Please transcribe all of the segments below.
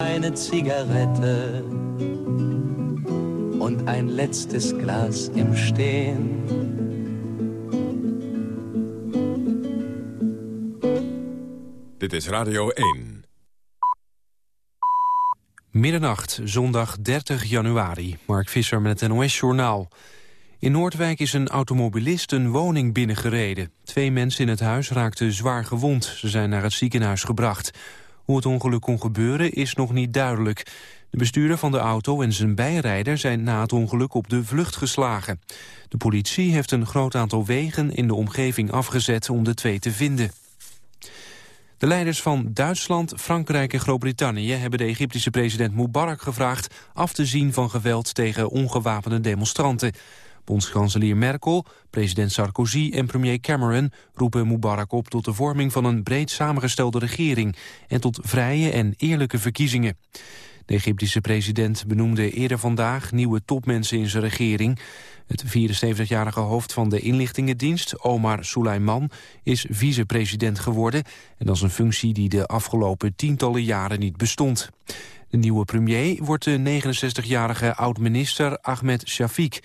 Eine Zigarette und ein letztes Glas im Stehen. Dit is Radio 1. Middernacht, zondag 30 januari. Mark Visser met het NOS-journaal. In Noordwijk is een automobilist een woning binnengereden. Twee mensen in het huis raakten zwaar gewond. Ze zijn naar het ziekenhuis gebracht. Hoe het ongeluk kon gebeuren is nog niet duidelijk. De bestuurder van de auto en zijn bijrijder zijn na het ongeluk op de vlucht geslagen. De politie heeft een groot aantal wegen in de omgeving afgezet om de twee te vinden. De leiders van Duitsland, Frankrijk en Groot-Brittannië... hebben de Egyptische president Mubarak gevraagd... af te zien van geweld tegen ongewapende demonstranten. Bondskanselier Merkel, president Sarkozy en premier Cameron... roepen Mubarak op tot de vorming van een breed samengestelde regering... en tot vrije en eerlijke verkiezingen. De Egyptische president benoemde eerder vandaag nieuwe topmensen in zijn regering. Het 74-jarige hoofd van de inlichtingendienst, Omar Suleiman, is vicepresident geworden. En dat is een functie die de afgelopen tientallen jaren niet bestond. De nieuwe premier wordt de 69-jarige oud-minister Ahmed Shafiq.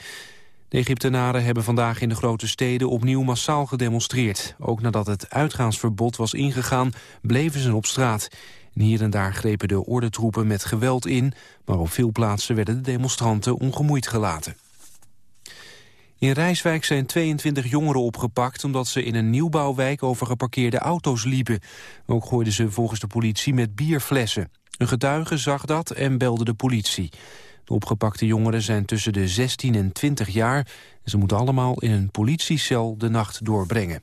Egyptenaren hebben vandaag in de grote steden opnieuw massaal gedemonstreerd. Ook nadat het uitgaansverbod was ingegaan, bleven ze op straat. En hier en daar grepen de ordentroepen met geweld in... maar op veel plaatsen werden de demonstranten ongemoeid gelaten. In Rijswijk zijn 22 jongeren opgepakt... omdat ze in een nieuwbouwwijk over geparkeerde auto's liepen. Ook gooiden ze volgens de politie met bierflessen. Een getuige zag dat en belde de politie. De opgepakte jongeren zijn tussen de 16 en 20 jaar... en ze moeten allemaal in een politiecel de nacht doorbrengen.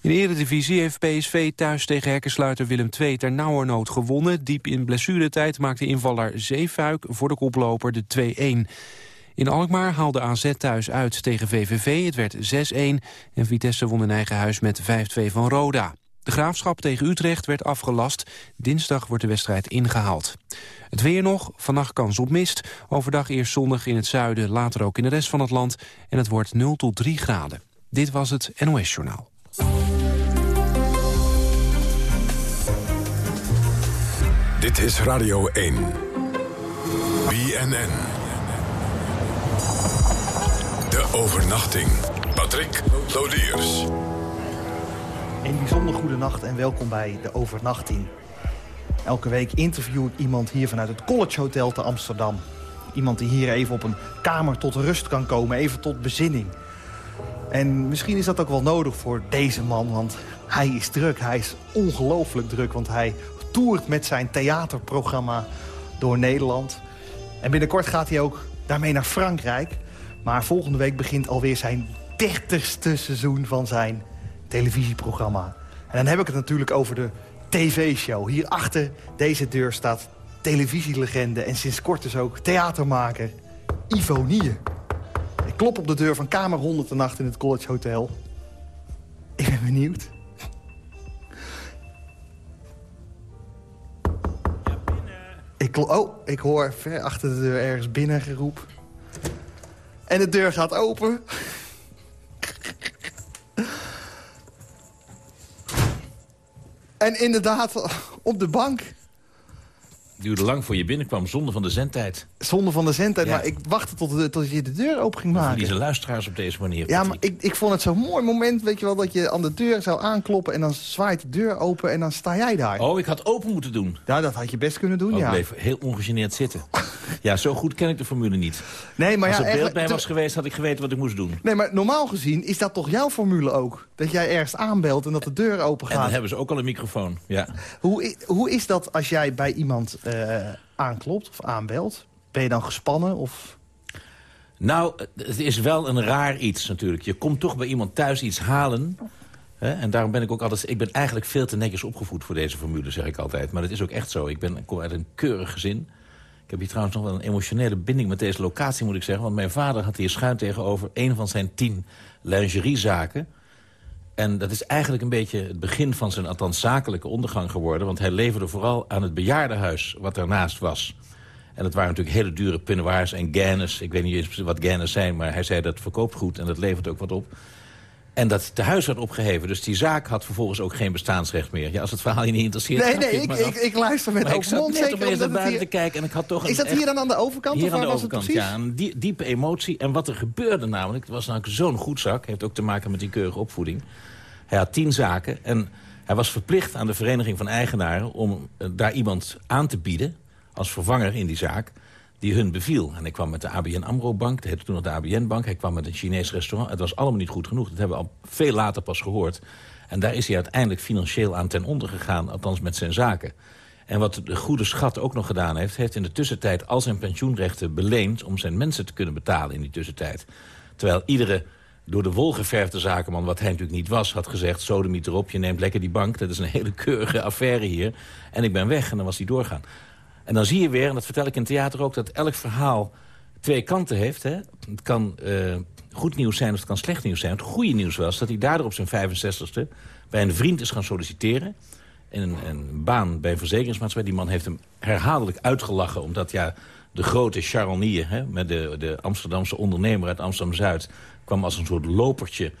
In de eredivisie heeft PSV thuis tegen hekkensluiter Willem II ter nauwernood gewonnen. Diep in blessuretijd maakte invaller Zeefuik voor de koploper de 2-1. In Alkmaar haalde AZ thuis uit tegen VVV. Het werd 6-1 en Vitesse won in eigen huis met 5-2 van Roda. De graafschap tegen Utrecht werd afgelast. Dinsdag wordt de wedstrijd ingehaald. Het weer nog, vannacht kans op mist. Overdag eerst zonnig in het zuiden, later ook in de rest van het land. En het wordt 0 tot 3 graden. Dit was het NOS Journaal. Dit is Radio 1. BNN. De overnachting. Patrick Lodiers. Een bijzonder goede nacht en welkom bij de overnachting. Elke week interview ik iemand hier vanuit het College Hotel te Amsterdam. Iemand die hier even op een kamer tot rust kan komen, even tot bezinning. En misschien is dat ook wel nodig voor deze man, want hij is druk. Hij is ongelooflijk druk, want hij toert met zijn theaterprogramma door Nederland. En binnenkort gaat hij ook daarmee naar Frankrijk. Maar volgende week begint alweer zijn dertigste seizoen van zijn televisieprogramma. En dan heb ik het natuurlijk over de tv-show. Hier achter deze deur staat televisielegende en sinds kort dus ook theatermaker Ivo Nier. Ik klop op de deur van kamer 108 in het College Hotel. Ik ben benieuwd. Ik, oh, ik hoor ver achter de deur ergens binnen geroep. En de deur gaat open. En inderdaad, op de bank duurde lang voor je binnenkwam, zonder van de zendtijd. Zonder van de zendtijd, maar ik wachtte tot, de, tot je de deur open ging maken. Deze luisteraars op deze manier. Ja, maar ik, ik vond het zo'n mooi moment, weet je wel, dat je aan de deur zou aankloppen... en dan zwaait de deur open en dan sta jij daar. Oh, ik had open moeten doen. Ja, dat had je best kunnen doen, oh, ja. Ik bleef heel ongegeneerd zitten. ja, zo goed ken ik de formule niet. Nee, maar Als ja, er beeld bij was geweest, had ik geweten wat ik moest doen. Nee, maar normaal gezien is dat toch jouw formule ook? Dat jij ergens aanbelt en dat de deur open gaat. En dan hebben ze ook al een microfoon, ja. Hoe, hoe is dat als jij bij iemand... Uh, aanklopt of aanbelt? Ben je dan gespannen? Of... Nou, het is wel een raar iets natuurlijk. Je komt toch bij iemand thuis iets halen. Hè? En daarom ben ik ook altijd... Ik ben eigenlijk veel te netjes opgevoed voor deze formule, zeg ik altijd. Maar dat is ook echt zo. Ik, ben, kom uit een keurig gezin. Ik heb hier trouwens nog wel een emotionele binding met deze locatie, moet ik zeggen. Want mijn vader had hier schuin tegenover een van zijn tien lingeriezaken. En dat is eigenlijk een beetje het begin van zijn althans zakelijke ondergang geworden. Want hij leverde vooral aan het bejaardenhuis wat daarnaast was. En dat waren natuurlijk hele dure peignoirs en gaines. Ik weet niet eens wat gaines zijn, maar hij zei dat verkoopt goed en dat levert ook wat op. En dat te huis werd opgeheven. Dus die zaak had vervolgens ook geen bestaansrecht meer. Ja, als het verhaal je niet interesseert... Nee, nee, ik, ik, ik luister met ik open zat mond. net omdat naar het buiten te kijken en ik had toch een Is dat echt- hier dan aan de overkant? hier of aan de was het overkant, precies? ja. Een die- diepe emotie. En wat er gebeurde namelijk, het was namelijk zo'n goedzak... heeft ook te maken met die keurige opvoeding. Hij had tien zaken en hij was verplicht aan de Vereniging van Eigenaren... om eh, daar iemand aan te bieden als vervanger in die zaak die hun beviel. En ik kwam met de ABN AMRO-bank, dat heette toen nog de ABN-bank. Hij kwam met een Chinees restaurant. Het was allemaal niet goed genoeg. Dat hebben we al veel later pas gehoord. En daar is hij uiteindelijk financieel aan ten onder gegaan, althans met zijn zaken. En wat de goede schat ook nog gedaan heeft... heeft in de tussentijd al zijn pensioenrechten beleend... om zijn mensen te kunnen betalen in die tussentijd. Terwijl iedere door de wol geverfde zakenman, wat hij natuurlijk niet was... had gezegd, sodemiet erop, je neemt lekker die bank. Dat is een hele keurige affaire hier. En ik ben weg en dan was hij doorgaan. En dan zie je weer, en dat vertel ik in theater ook... dat elk verhaal twee kanten heeft. Hè? Het kan eh, goed nieuws zijn of het kan slecht nieuws zijn. Het goede nieuws was dat hij daardoor op zijn 65ste... bij een vriend is gaan solliciteren in een, een baan bij een verzekeringsmaatschappij. Die man heeft hem herhaaldelijk uitgelachen... omdat ja, de grote Charonier, hè, met de, de Amsterdamse ondernemer uit Amsterdam-Zuid... kwam als een soort lopertje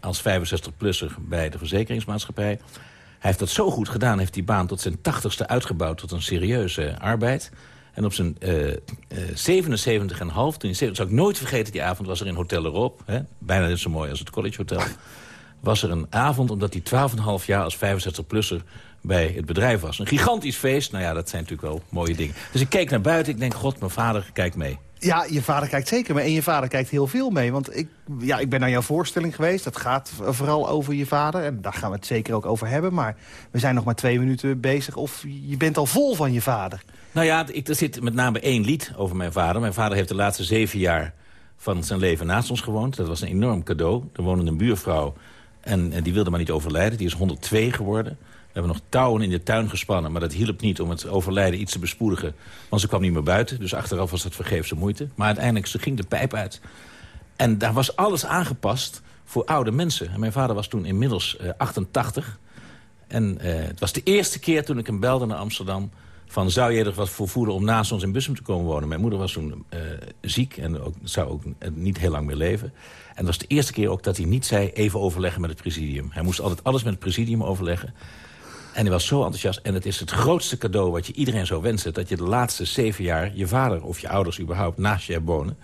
als 65-plusser bij de verzekeringsmaatschappij. Hij heeft dat zo goed gedaan, heeft die baan tot zijn 80ste uitgebouwd... tot een serieuze arbeid. En op zijn eh eh 77 en half, toen hij 70, zou ik nooit vergeten... die avond was er in Hotel Europe, hè, bijna net zo mooi als het College Hotel... was er een avond omdat hij 12,5 jaar als 65-plusser bij het bedrijf was. Een gigantisch feest. Nou ja, dat zijn natuurlijk wel mooie dingen. Dus ik keek naar buiten. Ik denk, god, mijn vader kijkt mee. Ja, je vader kijkt zeker mee. En je vader kijkt heel veel mee. Want ik, ja, ik ben naar jouw voorstelling geweest. Dat gaat vooral over je vader. En daar gaan we het zeker ook over hebben. Maar we zijn nog maar twee minuten bezig. Of je bent al vol van je vader. Nou ja, ik, er zit met name één lied over mijn vader. Mijn vader heeft de laatste zeven jaar van zijn leven naast ons gewoond. Dat was een enorm cadeau. Er woonde een buurvrouw en, en die wilde maar niet overlijden. Die is 102 geworden. We hebben nog touwen in de tuin gespannen, maar dat hielp niet om het overlijden iets te bespoedigen. Want ze kwam niet meer buiten, dus achteraf was dat vergeefse moeite. Maar uiteindelijk ze ging de pijp uit. En daar was alles aangepast voor oude mensen. En mijn vader was toen inmiddels eh, 88. En eh, het was de eerste keer toen ik hem belde naar Amsterdam... van zou je er wat voor voelen om naast ons in Bussum te komen wonen. Mijn moeder was toen eh, ziek en ook, zou ook eh, niet heel lang meer leven. En dat was de eerste keer ook dat hij niet zei... even overleggen met het presidium. Hij moest altijd alles met het presidium overleggen. En hij was zo enthousiast. En het is het grootste cadeau wat je iedereen zou wensen... dat je de laatste zeven jaar je vader of je ouders überhaupt naast je hebt wonen.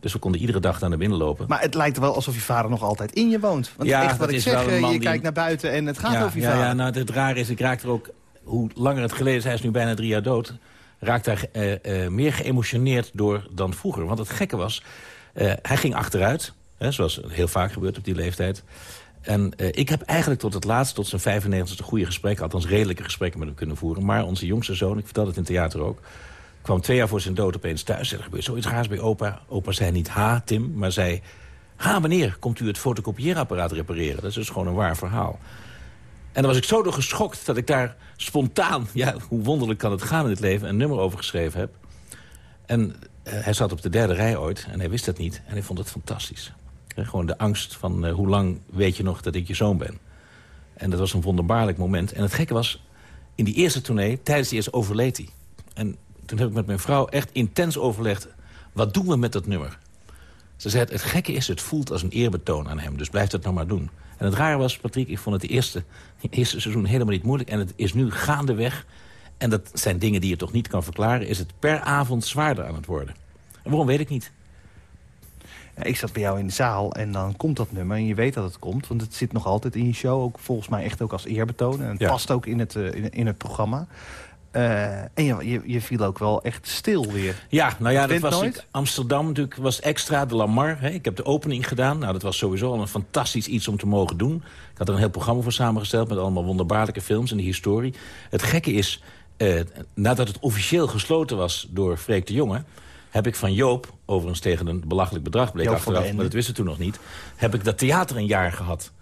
Dus we konden iedere dag naar binnen lopen. Maar het lijkt wel alsof je vader nog altijd in je woont. Want Ja, echt wat ik is zeg, wel een eh, je die- kijkt naar buiten en het gaat ja, over je ja, vader. ja, nou, het rare is, ik raak er ook... Hoe langer het geleden is, hij is nu bijna drie jaar dood... raakt daar eh, eh, meer geëmotioneerd door dan vroeger. Want het gekke was, hij ging achteruit. Hè, zoals heel vaak gebeurt op die leeftijd. En eh, ik heb eigenlijk tot het laatst, tot zijn 95ste... goede gesprekken, althans redelijke gesprekken met hem kunnen voeren. Maar onze jongste zoon, ik vertelde het in het theater ook... kwam twee jaar voor zijn dood opeens thuis. Er gebeurt zoiets raars bij opa. Opa zei niet ha, Tim, maar zei... Ha, meneer, komt u het fotocopieerapparaat repareren? Dat is dus gewoon een waar verhaal. En dan was ik zo door geschokt dat ik daar spontaan... ja, hoe wonderlijk kan het gaan in het leven... een nummer over geschreven heb. En eh, hij zat op de derde rij ooit en hij wist dat niet. En hij vond het fantastisch. Gewoon de angst van eh, hoe lang weet je nog dat ik je zoon ben. En dat was een wonderbaarlijk moment. En het gekke was, in die eerste tournee, tijdens die eerste overleed hij. En toen heb ik met mijn vrouw echt intens overlegd... wat doen we met dat nummer? Ze zei, het gekke is, het voelt als een eerbetoon aan hem. Dus blijf dat nou maar doen. En het rare was, Patrick, ik vond het de eerste, eerste seizoen helemaal niet moeilijk. En het is nu gaandeweg, en dat zijn dingen die je toch niet kan verklaren... is het per avond zwaarder aan het worden. En waarom weet ik niet. Ik zat bij jou in de zaal en dan komt dat nummer en je weet dat het komt. Want het zit nog altijd in je show, ook volgens mij echt ook als eerbetoon. En het Ja. past ook in het, eh, in, in het programma. Eh, en je, je, viel ook wel echt stil weer. Ja, nou ja, dat was nooit? ik- Amsterdam natuurlijk was extra, de Lamar. Hè. Ik heb de opening gedaan. Nou, dat was sowieso al een fantastisch iets om te mogen doen. Ik had er een heel programma voor samengesteld... met allemaal wonderbaarlijke films en de historie. Het gekke is, eh, nadat het officieel gesloten was door Freek de Jonge... heb ik van Joop, overigens tegen een belachelijk bedrag bleek Joop achteraf... maar dat wisten we toen nog niet... heb ik dat theater een jaar gehad.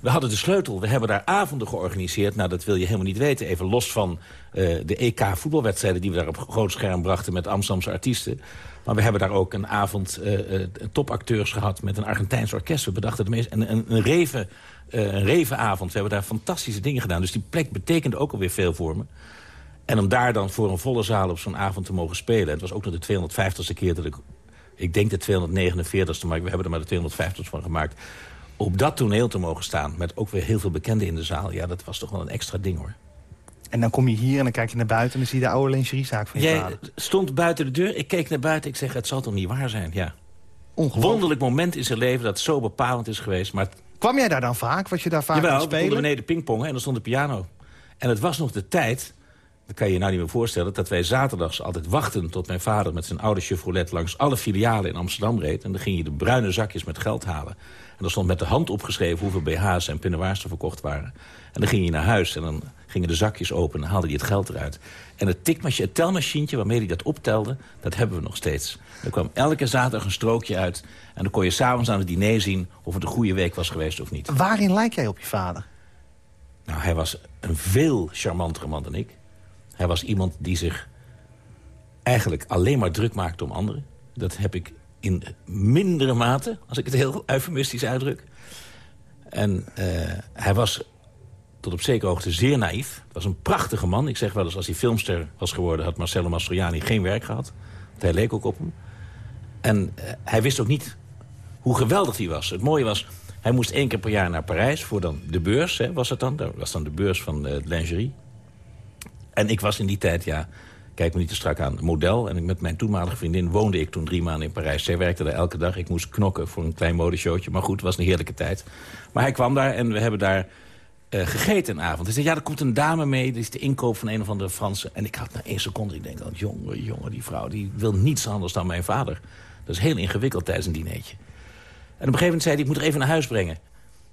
We hadden de sleutel. We hebben daar avonden georganiseerd. Nou, dat wil je helemaal niet weten. Even los van eh, de EK-voetbalwedstrijden... die we daar op groot scherm brachten met Amsterdamse artiesten. Maar we hebben daar ook een avond eh, eh, topacteurs gehad... met een Argentijns orkest. We bedachten de meest... En een, een, reven, een revenavond. We hebben daar fantastische dingen gedaan. Dus die plek betekende ook alweer veel voor me. En om daar dan voor een volle zaal op zo'n avond te mogen spelen... het was ook nog de 250ste keer dat ik... Ik denk de 249ste, maar we hebben er maar de 250ste van gemaakt op dat toneel te mogen staan... met ook weer heel veel bekenden in de zaal... ja, dat was toch wel een extra ding, hoor. En dan kom je hier en dan kijk je naar buiten... en dan zie je de oude lingeriezaak van je Jij vader. stond buiten de deur, ik keek naar buiten... ik zeg, het zal toch niet waar zijn, ja. Wonderlijk moment in zijn leven dat zo bepalend is geweest. Maar Kwam jij daar dan vaak? Was je daar vaak aan Jawel, het we konden spelen? beneden pingpongen en er stond de piano. En het was nog de tijd, dat kan je je nou niet meer voorstellen... dat wij zaterdags altijd wachten tot mijn vader met zijn oude Chevrolet... langs alle filialen in Amsterdam reed. En dan ging je de bruine zakjes met geld halen. En er stond met de hand opgeschreven hoeveel BH's en pinnenwaars er verkocht waren. En dan ging je naar huis en dan gingen de zakjes open en haalde hij het geld eruit. En het tikmachine, het telmachientje waarmee hij dat optelde, dat hebben we nog steeds. Er kwam elke zaterdag een strookje uit. En dan kon je s'avonds aan het diner zien of het een goede week was geweest of niet. Waarin lijk jij op je vader? Nou, hij was een veel charmantere man dan ik. Hij was iemand die zich eigenlijk alleen maar druk maakte om anderen. Dat heb ik in mindere mate, als ik het heel eufemistisch uitdruk. En eh, hij was tot op zekere hoogte zeer naïef. Was een prachtige man. Ik zeg wel eens, als hij filmster was geworden... had Marcello Mastroianni geen werk gehad. Want hij leek ook op hem. En eh, hij wist ook niet hoe geweldig hij was. Het mooie was, hij moest één keer per jaar naar Parijs... voor dan de beurs, hè, was het dan. Dat was dan de beurs van eh, lingerie. En ik was in die tijd, ja, kijk me niet te strak aan, model. En met mijn toenmalige vriendin woonde ik toen drie maanden in Parijs. Zij werkte daar elke dag. Ik moest knokken voor een klein modeshowtje. Maar goed, het was een heerlijke tijd. Maar hij kwam daar en we hebben daar eh, gegeten een avond. Hij zei, ja, er komt een dame mee. Die is de inkoop van een of andere Franse. En ik had na één seconde, ik denk, oh, jongen, jongen, die vrouw... die wil niets anders dan mijn vader. Dat is heel ingewikkeld tijdens een dinertje. En op een gegeven moment zei hij, ik moet er even naar huis brengen.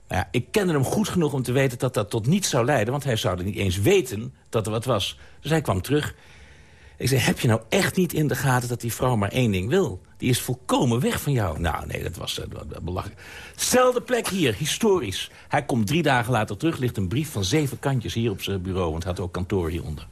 Nou ja, ik kende hem goed genoeg om te weten dat dat tot niets zou leiden... want hij zou er niet eens weten dat er wat was. Dus hij kwam terug. Ik zei, heb je nou echt niet in de gaten dat die vrouw maar één ding wil? Die is volkomen weg van jou. Nou, nee, dat was uh, belachelijk. Zelfde plek hier, historisch. Hij komt drie dagen later terug, ligt een brief van zeven kantjes hier op zijn bureau... want hij had ook kantoor hieronder.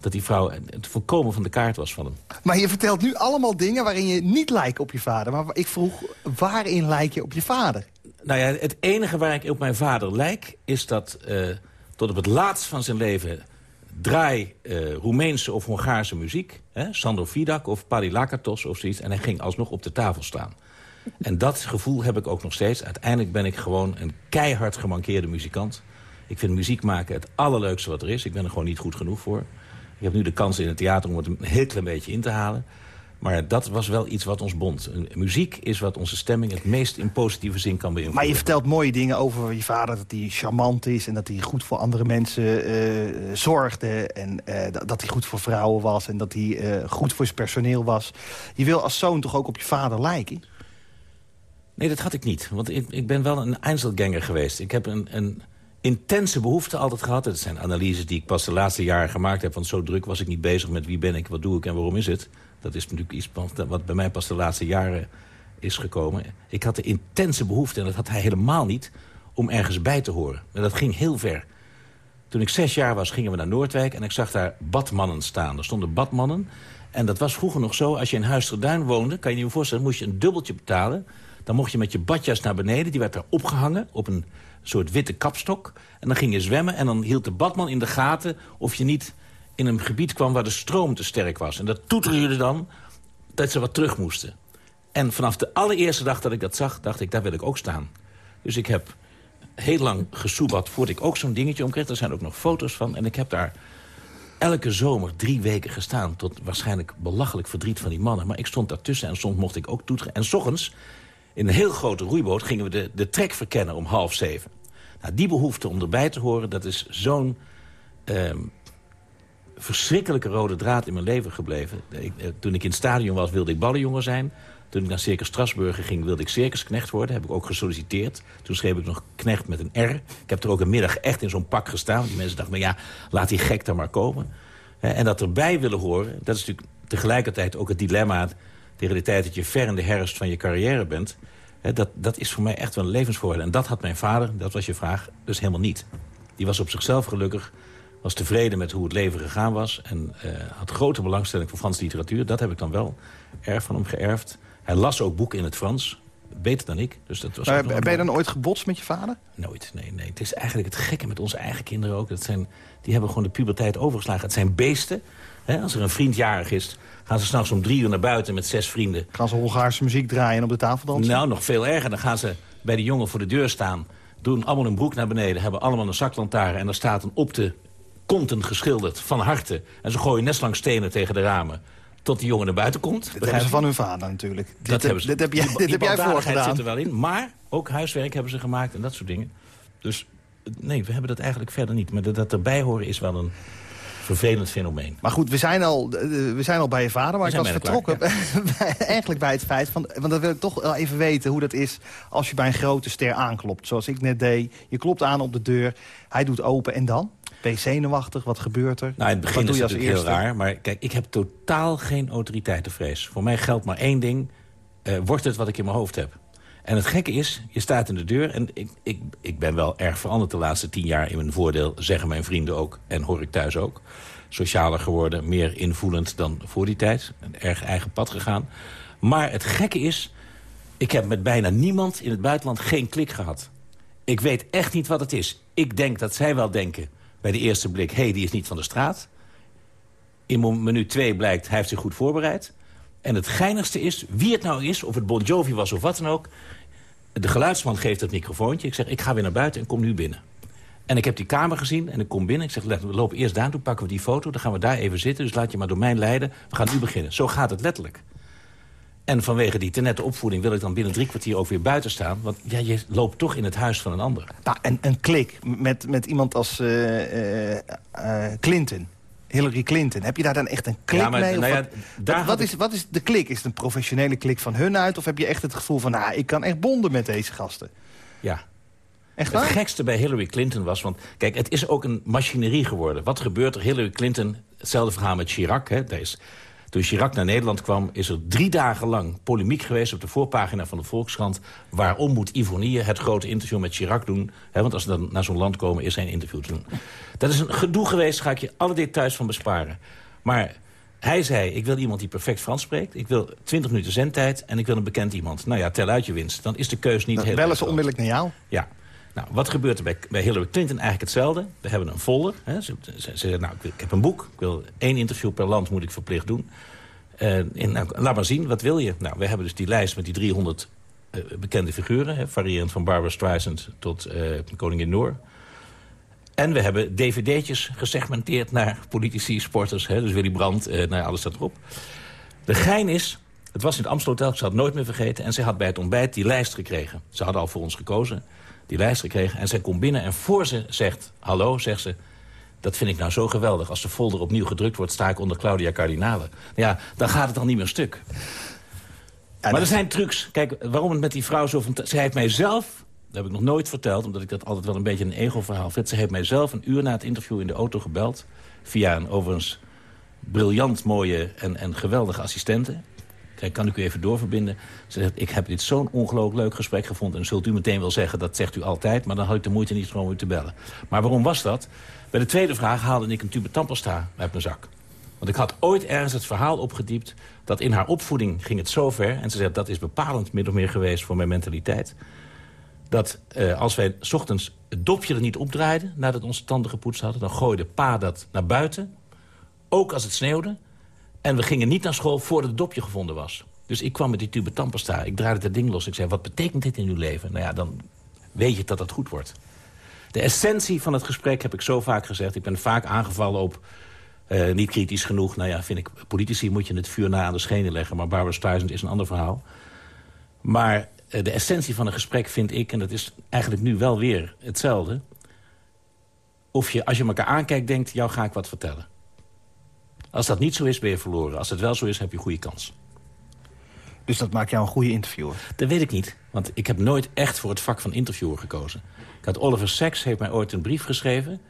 Dat die vrouw het volkomen van de kaart was van hem. Maar je vertelt nu allemaal dingen waarin je niet lijkt op je vader. Maar ik vroeg, waarin lijk je op je vader? Nou ja, het enige waar ik op mijn vader lijk... is dat uh, tot op het laatst van zijn leven... draai uh, Roemeense of Hongaarse muziek. Hè, Sandro Vidak of Paddy Lakatos of zoiets. En hij ging alsnog op de tafel staan. En dat gevoel heb ik ook nog steeds. Uiteindelijk ben ik gewoon een keihard gemankeerde muzikant. Ik vind muziek maken het allerleukste wat er is. Ik ben er gewoon niet goed genoeg voor. Ik heb nu de kans in het theater om het een heel klein beetje in te halen. Maar dat was wel iets wat ons bond. Muziek is wat onze stemming het meest in positieve zin kan beïnvloeden. Maar je vertelt mooie dingen over je vader. Dat hij charmant is en dat hij goed voor andere mensen uh, zorgde. En uh, dat hij goed voor vrouwen was. En dat hij uh, goed voor zijn personeel was. Je wil als zoon toch ook op je vader lijken? Nee, dat had ik niet. Want ik, ik ben wel een Einzelganger geweest. Ik heb een, een intense behoefte altijd gehad. Dat zijn analyses die ik pas de laatste jaren gemaakt heb. Want zo druk was ik niet bezig met wie ben ik, wat doe ik en waarom is het. Dat is natuurlijk iets wat bij mij pas de laatste jaren is gekomen. Ik had de intense behoefte, en dat had hij helemaal niet... om ergens bij te horen. En dat ging heel ver. Toen ik zes jaar was, gingen we naar Noordwijk... en ik zag daar badmannen staan. Er stonden badmannen. En dat was vroeger nog zo, als je in Huisterduin woonde... kan je je voorstellen, moest je een dubbeltje betalen. Dan mocht je met je badjas naar beneden. Die werd daar opgehangen op een soort witte kapstok. En dan ging je zwemmen en dan hield de badman in de gaten... of je niet in een gebied kwam waar de stroom te sterk was. En dat toeterde dan dat ze wat terug moesten. En vanaf de allereerste dag dat ik dat zag, dacht ik, daar wil ik ook staan. Dus ik heb heel lang gesoebat voordat ik ook zo'n dingetje omkreeg. Er zijn ook nog foto's van. En ik heb daar elke zomer drie weken gestaan... tot waarschijnlijk belachelijk verdriet van die mannen. Maar ik stond daartussen en soms mocht ik ook toeteren. En s in een heel grote roeiboot, gingen we de, de trek verkennen om half zeven. Nou, die behoefte om erbij te horen, dat is zo'n... Uh, verschrikkelijke rode draad in mijn leven gebleven. Ik, toen ik in het stadion was, wilde ik ballenjongen zijn. Toen ik naar Circus Strasburger ging, wilde ik circusknecht worden. Heb ik ook gesolliciteerd. Toen schreef ik nog knecht met een R. Ik heb er ook een middag echt in zo'n pak gestaan. Die mensen dachten, ja, laat die gek dan maar komen. En dat erbij willen horen, dat is natuurlijk tegelijkertijd ook het dilemma... tegen de tijd dat je ver in de herfst van je carrière bent... Dat, dat is voor mij echt wel een levensvoordeel. En dat had mijn vader, dat was je vraag, dus helemaal niet. Die was op zichzelf gelukkig was tevreden met hoe het leven gegaan was... en uh, had grote belangstelling voor Franse literatuur. Dat heb ik dan wel erg van hem geërfd. Hij las ook boeken in het Frans, beter dan ik. Dus dat was maar ben je dan ooit gebotst met je vader? Nooit, nee, nee. Het is eigenlijk het gekke met onze eigen kinderen ook. Dat zijn, die hebben gewoon de puberteit overgeslagen. Het zijn beesten. Hè? Als er een vriend jarig is, gaan ze s'nachts om drie uur naar buiten met zes vrienden. Gaan ze Hongaarse muziek draaien en op de tafel dansen? Nou, nog veel erger. Dan gaan ze bij die jongen voor de deur staan... doen allemaal een broek naar beneden, hebben allemaal een zaklantaarn... en er staat een op de konten geschilderd van harte. En ze gooien net lang stenen tegen de ramen tot die jongen naar buiten komt. Dat hebben ze van hun vader natuurlijk. Dat dit, hebben ze. Dit heb jij, dit die heb jij voorgedaan. zit er wel in. Maar ook huiswerk hebben ze gemaakt en dat soort dingen. Dus nee, we hebben dat eigenlijk verder niet. Maar dat, dat erbij horen is wel een vervelend fenomeen. Maar goed, we zijn al, eh, we zijn al bij je vader, maar We ik was vertrokken. eigenlijk bij het feit, van, want dan wil ik toch wel even weten hoe dat is... als je bij een grote ster aanklopt, zoals ik net deed. Je klopt aan op de deur, hij doet open en dan? Ben je zenuwachtig? Wat gebeurt er? Nou, in het begin Wat is het heel raar. Maar kijk, ik heb totaal geen autoriteitenvrees. Voor mij geldt maar één ding. eh, wordt het wat ik in mijn hoofd heb? En het gekke is, je staat in de deur... en ik, ik, ik ben wel erg veranderd de laatste tien jaar in mijn voordeel... zeggen mijn vrienden ook en hoor ik thuis ook. Socialer geworden, meer invoelend dan voor die tijd. Een erg eigen pad gegaan. Maar het gekke is, ik heb met bijna niemand in het buitenland geen klik gehad. Ik weet echt niet wat het is. Ik denk dat zij wel denken bij de eerste blik... hé, hey, die is niet van de straat. In minuut 2 blijkt, hij heeft zich goed voorbereid. En het geinigste is, wie het nou is, of het Bon Jovi was of wat dan ook... de geluidsman geeft het microfoontje. Ik zeg, ik ga weer naar buiten en kom nu binnen. En ik heb die kamer gezien en ik kom binnen. Ik zeg, we lopen eerst daar, toen pakken we die foto. Dan gaan we daar even zitten, dus laat je maar door mij leiden. We gaan nu beginnen. Zo gaat het letterlijk. En vanwege die te nette opvoeding wil ik dan binnen drie kwartier ook weer buiten staan. Want ja, je loopt toch in het huis van een ander. Nou, een, een klik met, met iemand als eh, eh, eh, Clinton. Hillary Clinton. Heb je daar dan echt een klik Ja, maar, mee? Nou ja, wat, wat, is, wat is de klik? Is het een professionele klik van hun uit? Of heb je echt het gevoel van, nou, ik kan echt bonden met deze gasten? Ja, Echt Het gekste bij Hillary Clinton was... want kijk, het is ook een machinerie geworden. Wat gebeurt er? Hillary Clinton, hetzelfde verhaal met Chirac. Hè, daar is, toen Chirac naar Nederland kwam... is er drie dagen lang polemiek geweest op de voorpagina van de Volkskrant... waarom moet Ivonie het grote interview met Chirac doen? Hè, want als ze dan naar zo'n land komen, is zijn interview te doen. Dat is een gedoe geweest, daar ga ik je alle details van besparen. Maar hij zei, ik wil iemand die perfect Frans spreekt. Ik wil 20 minuten zendtijd en ik wil een bekend iemand. Nou ja, tel uit je winst. Dan is de keus niet Dan heel bellen ze onmiddellijk naar jou. Ja. Nou, wat gebeurt er bij, bij Hillary Clinton? Eigenlijk hetzelfde. We hebben een folder. Hè. Ze, ze, nou, ik, wil- ik heb een boek. Ik wil één interview per land moet ik verplicht doen. Eh, nou, laat maar zien, wat wil je? Nou, we hebben dus die lijst met die 300 eh, bekende figuren. Hè, variërend van Barbara Streisand tot eh, Koningin Noor. En we hebben dvd'tjes gesegmenteerd naar politici, sporters. Hè, dus Willy Brandt, eh, nou alles staat erop. De gein is, het was in het Amstel Hotel, ik zal het nooit meer vergeten... en zij had bij het ontbijt die lijst gekregen. Ze hadden al voor ons gekozen, die lijst gekregen. En zij komt binnen en voor ze zegt, hallo, zegt ze... dat vind ik nou zo geweldig. Als de folder opnieuw gedrukt wordt, sta ik onder Claudia Cardinale. Ja, dan gaat het al niet meer stuk. Ja, maar er zijn trucs. Kijk, waarom het met die vrouw zo fantastisch... Zij heeft mij zelf, dat heb ik nog nooit verteld... omdat ik dat altijd wel een beetje een ego-verhaal vind... ze heeft mij zelf een uur na het interview in de auto gebeld... via een overigens briljant mooie en, en geweldige assistente. Kijk, kan ik u even doorverbinden? Ze zegt, ik heb dit zo'n ongelooflijk leuk gesprek gevonden... en zult u meteen wel zeggen, dat zegt u altijd... maar dan had ik de moeite niet om u te bellen. Maar waarom was dat? Bij de tweede vraag haalde ik een tube tandpasta uit mijn zak. Want ik had ooit ergens het verhaal opgediept... dat in haar opvoeding ging het zo ver... en ze zegt, dat is bepalend min of meer geweest voor mijn mentaliteit... dat eh, als wij 's ochtends het dopje er niet opdraaiden... nadat onze tanden gepoetst hadden... dan gooide pa dat naar buiten, ook als het sneeuwde... en we gingen niet naar school voordat het dopje gevonden was. Dus ik kwam met die tube tandpasta, ik draaide dat ding los. Ik zei, wat betekent dit in uw leven? Nou ja, dan weet je dat het goed wordt. De essentie van het gesprek heb ik zo vaak gezegd. Ik ben vaak aangevallen op eh, niet kritisch genoeg. Nou ja, vind ik, politici moet je het vuur na aan de schenen leggen. Maar Barbara Streisand is een ander verhaal. Maar eh, de essentie van een gesprek vind ik, en dat is eigenlijk nu wel weer hetzelfde... of je, als je elkaar aankijkt, denkt, jou ga ik wat vertellen. Als dat niet zo is, ben je verloren. Als het wel zo is, heb je een goede kans. Dus dat maakt jou een goede interviewer. Dat weet ik niet, want ik heb nooit echt voor het vak van interviewer gekozen. Ik had Oliver Sacks heeft mij ooit een brief geschreven...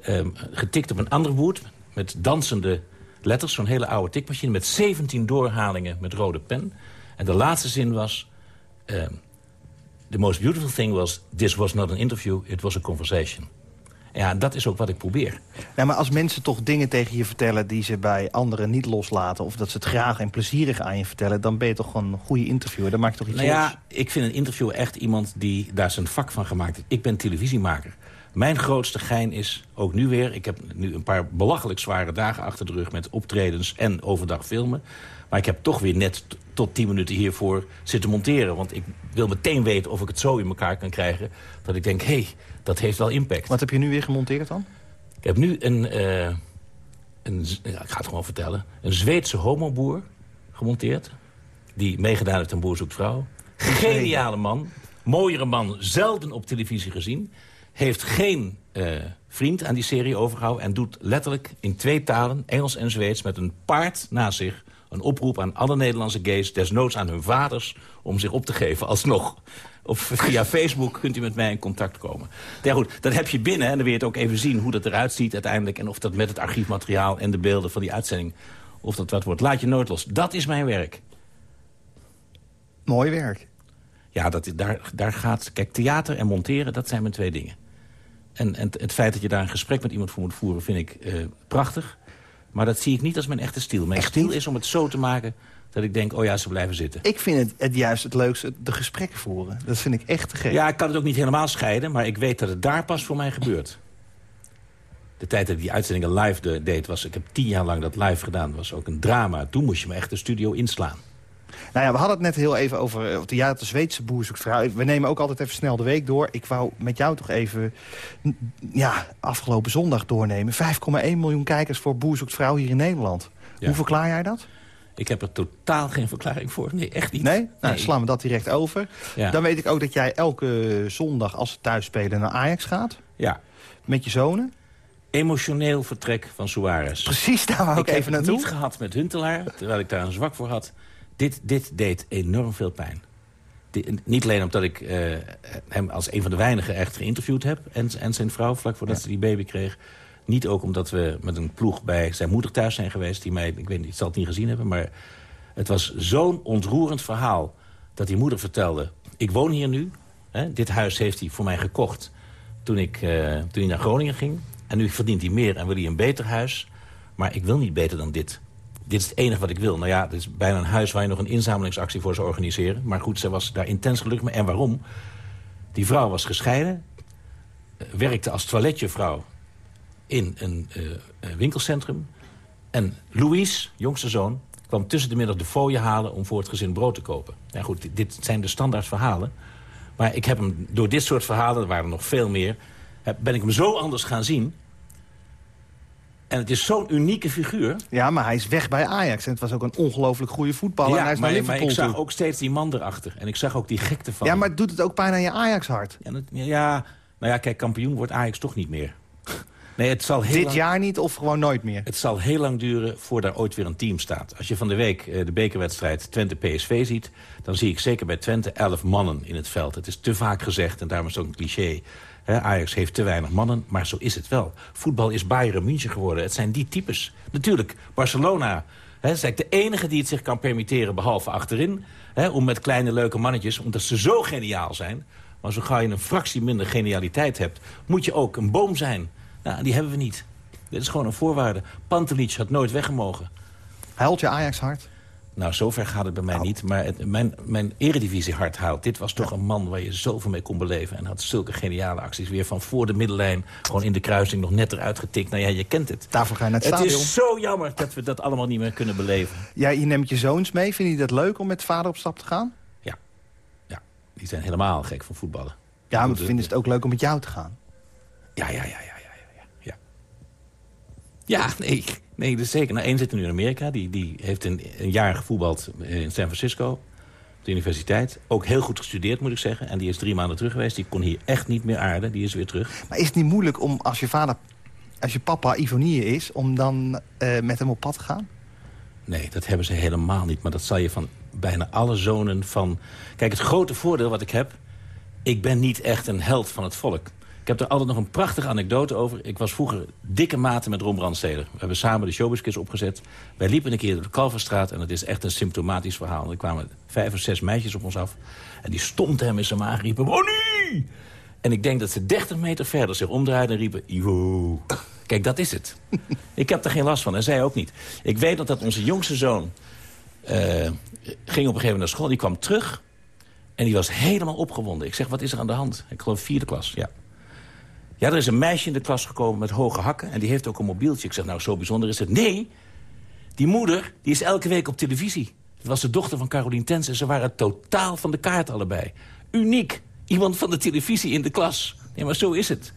ehm, getikt op een ander woord met dansende letters... zo'n hele oude tikmachine met 17 doorhalingen met rode pen. En de laatste zin was... ehm, The most beautiful thing was... This was not an interview, it was a conversation. Ja, dat is ook wat ik probeer. Nou, maar als mensen toch dingen tegen je vertellen die ze bij anderen niet loslaten... of dat ze het graag en plezierig aan je vertellen... dan ben je toch gewoon een goede interviewer. Dan maak je toch iets Nou ja, ik vind een interview echt iemand die daar zijn vak van gemaakt heeft. Ik ben televisiemaker. Mijn grootste gein is, ook nu weer... ik heb nu een paar belachelijk zware dagen achter de rug... met optredens en overdag filmen. Maar ik heb toch weer net tot tien minuten hiervoor zitten monteren. Want ik wil meteen weten of ik het zo in elkaar kan krijgen... dat ik denk, hé, hey, dat heeft wel impact. Wat heb je nu weer gemonteerd dan? Ik heb nu een, uh, een ja, ik ga het gewoon vertellen... een Zweedse homoboer gemonteerd... die meegedaan heeft aan Boer zoekt vrouw. Geniale man, mooiere man, zelden op televisie gezien. Heeft geen uh, vriend aan die serie overgehouden... en doet letterlijk in twee talen, Engels en Zweeds... met een paard naast zich een oproep aan alle Nederlandse gays... desnoods aan hun vaders om zich op te geven alsnog. Of via Facebook kunt u met mij in contact komen. Ja, goed, dat heb je binnen en dan wil je het ook even zien hoe dat eruit ziet uiteindelijk... en of dat met het archiefmateriaal en de beelden van die uitzending... of dat wat wordt. Laat je nooit los. Dat is mijn werk. Mooi werk. Ja, dat, daar, daar gaat... Kijk, theater en monteren, dat zijn mijn twee dingen. En, en het feit dat je daar een gesprek met iemand voor moet voeren... vind ik uh, prachtig. Maar dat zie ik niet als mijn echte stil. Mijn stil is om het zo te maken dat ik denk, oh ja, ze blijven zitten. Ik vind het, het juist het leukste, de gesprekken voeren. Dat vind ik echt te gek. Ja, ik kan het ook niet helemaal scheiden, maar ik weet dat het daar pas voor mij gebeurt. De tijd dat ik die uitzendingen live deed, was, ik heb tien jaar lang dat live gedaan, was ook een drama. Toen moest je me echt de studio inslaan. Nou ja, we hadden het net heel even over eh, de, ja, de Zweedse boerzoekvrouw. We nemen ook altijd even snel de week door. Ik wou met jou toch even ja, afgelopen zondag doornemen. 5,1 miljoen kijkers voor boerzoekvrouw hier in Nederland. Hoe verklaar jij dat? Ik heb er totaal geen verklaring voor. Nee, echt niet. Nee? Nou, nee. slaan we dat direct over. Ja. Dan weet ik ook dat jij elke zondag als ze thuis spelen naar Ajax gaat. Ja. Met je zonen. Emotioneel vertrek van Suarez. Precies, daar wou ik, ik even naartoe. Ik heb het niet gehad met Huntelaar, terwijl ik daar een zwak voor had. Dit, dit deed enorm veel pijn. niet alleen omdat ik uh, hem als een van de weinigen echt geïnterviewd heb... en, en zijn vrouw, vlak voordat ja. ze die baby kreeg. Niet ook omdat we met een ploeg bij zijn moeder thuis zijn geweest... die mij, ik weet niet, ik zal het niet gezien hebben... maar het was zo'n ontroerend verhaal dat die moeder vertelde... ik woon hier nu, hè, dit huis heeft hij voor mij gekocht... toen ik uh, toen hij naar Groningen ging. En nu verdient hij meer en wil hij een beter huis. Maar ik wil niet beter dan dit dit is het enige wat ik wil. Nou ja, het is bijna een huis waar je nog een inzamelingsactie voor zou organiseren. Maar goed, ze was daar intens gelukkig mee. En waarom? Die vrouw was gescheiden. Werkte als toiletjevrouw in een uh, winkelcentrum. En Louis, jongste zoon, kwam tussen de middag de fooien halen... om voor het gezin brood te kopen. Ja, goed, dit, zijn de standaard verhalen. Maar ik heb hem door dit soort verhalen, er waren er nog veel meer... ben ik hem zo anders gaan zien en het is zo'n unieke figuur. Ja, maar hij is weg bij Ajax. En het was ook een ongelooflijk goede voetballer. Ja, en hij is maar, maar ik zag ook steeds die man erachter. En ik zag ook die gekte van Ja, maar doet het ook pijn aan je Ajax-hart? Ja, ja, nou ja, kijk, kampioen wordt Ajax toch niet meer. Nee, het zal heel Dit lang, jaar niet of gewoon nooit meer? Het zal heel lang duren voordat er ooit weer een team staat. Als je van de week uh, de bekerwedstrijd Twente-PSV ziet... dan zie ik zeker bij Twente elf mannen in het veld. Het is te vaak gezegd, en daarom is het ook een cliché... Ajax heeft te weinig mannen, maar zo is het wel. Voetbal is Bayern München geworden. Het zijn die types. Natuurlijk, Barcelona hè, is de enige die het zich kan permitteren... behalve achterin, hè, om met kleine leuke mannetjes... omdat ze zo geniaal zijn. Maar zo gauw je een fractie minder genialiteit hebt... moet je ook een boom zijn. Nou, die hebben we niet. Dit is gewoon een voorwaarde. Pantelic had nooit weggemogen. Huilt je Ajax hard? Nou, zover gaat het bij mij niet. Maar het, mijn, mijn eredivisie hart haalt. Dit was toch een man waar je zoveel mee kon beleven. En had zulke geniale acties. Weer van voor de middellijn, gewoon in de kruising nog net eruit getikt. Nou ja, je kent het. Daarvoor ga je naar het, het stadion. Het is zo jammer dat we dat allemaal niet meer kunnen beleven. Ja, je neemt je zoons mee. Vind je dat leuk om met vader op stap te gaan? Ja. Ja, die zijn helemaal gek van voetballen. Ja, maar vinden ze het ook leuk om met jou te gaan? Ja. Ja, ja. Ja nee, nee, dat is zeker. Nou, één zit nu in Amerika. Die, die heeft een, een jaar gevoetbald in San Francisco. Op de universiteit. Ook heel goed gestudeerd, moet ik zeggen. En die is drie maanden terug geweest. Die kon hier echt niet meer aarden. Die is weer terug. Maar is het niet moeilijk om, als je vader... als je papa Ivonie is, om dan uh, met hem op pad te gaan? Nee, dat hebben ze helemaal niet. Maar dat zal je van bijna alle zonen van... Kijk, het grote voordeel wat ik heb... ik ben niet echt een held van het volk. Ik heb er altijd nog een prachtige anekdote over. Ik was vroeger dikke maten met Ron Brandsteder. We hebben samen de showbizkids opgezet. Wij liepen een keer door de Kalverstraat en het is echt een symptomatisch verhaal. Er kwamen vijf of zes meisjes op ons af. En die stompten hem in zijn maag en riepen... Ronnie! En ik denk dat ze 30 meter verder zich omdraaiden en riepen... Ivo. Kijk, dat is het. ik heb er geen last van en zij ook niet. Ik weet nog dat onze jongste zoon... Uh, ging op een gegeven moment naar school. Die kwam terug en die was helemaal opgewonden. Ik zeg, wat is er aan de hand? Ik geloof vierde klas, ja. Ja, er is een meisje in de klas gekomen met hoge hakken... en die heeft ook een mobieltje. Ik zeg, nou, zo bijzonder is het. Nee, die moeder die is elke week op televisie. was de dochter van Carolien Tens... en ze waren totaal van de kaart allebei. Uniek. Iemand van de televisie in de klas. Nee, maar zo is het.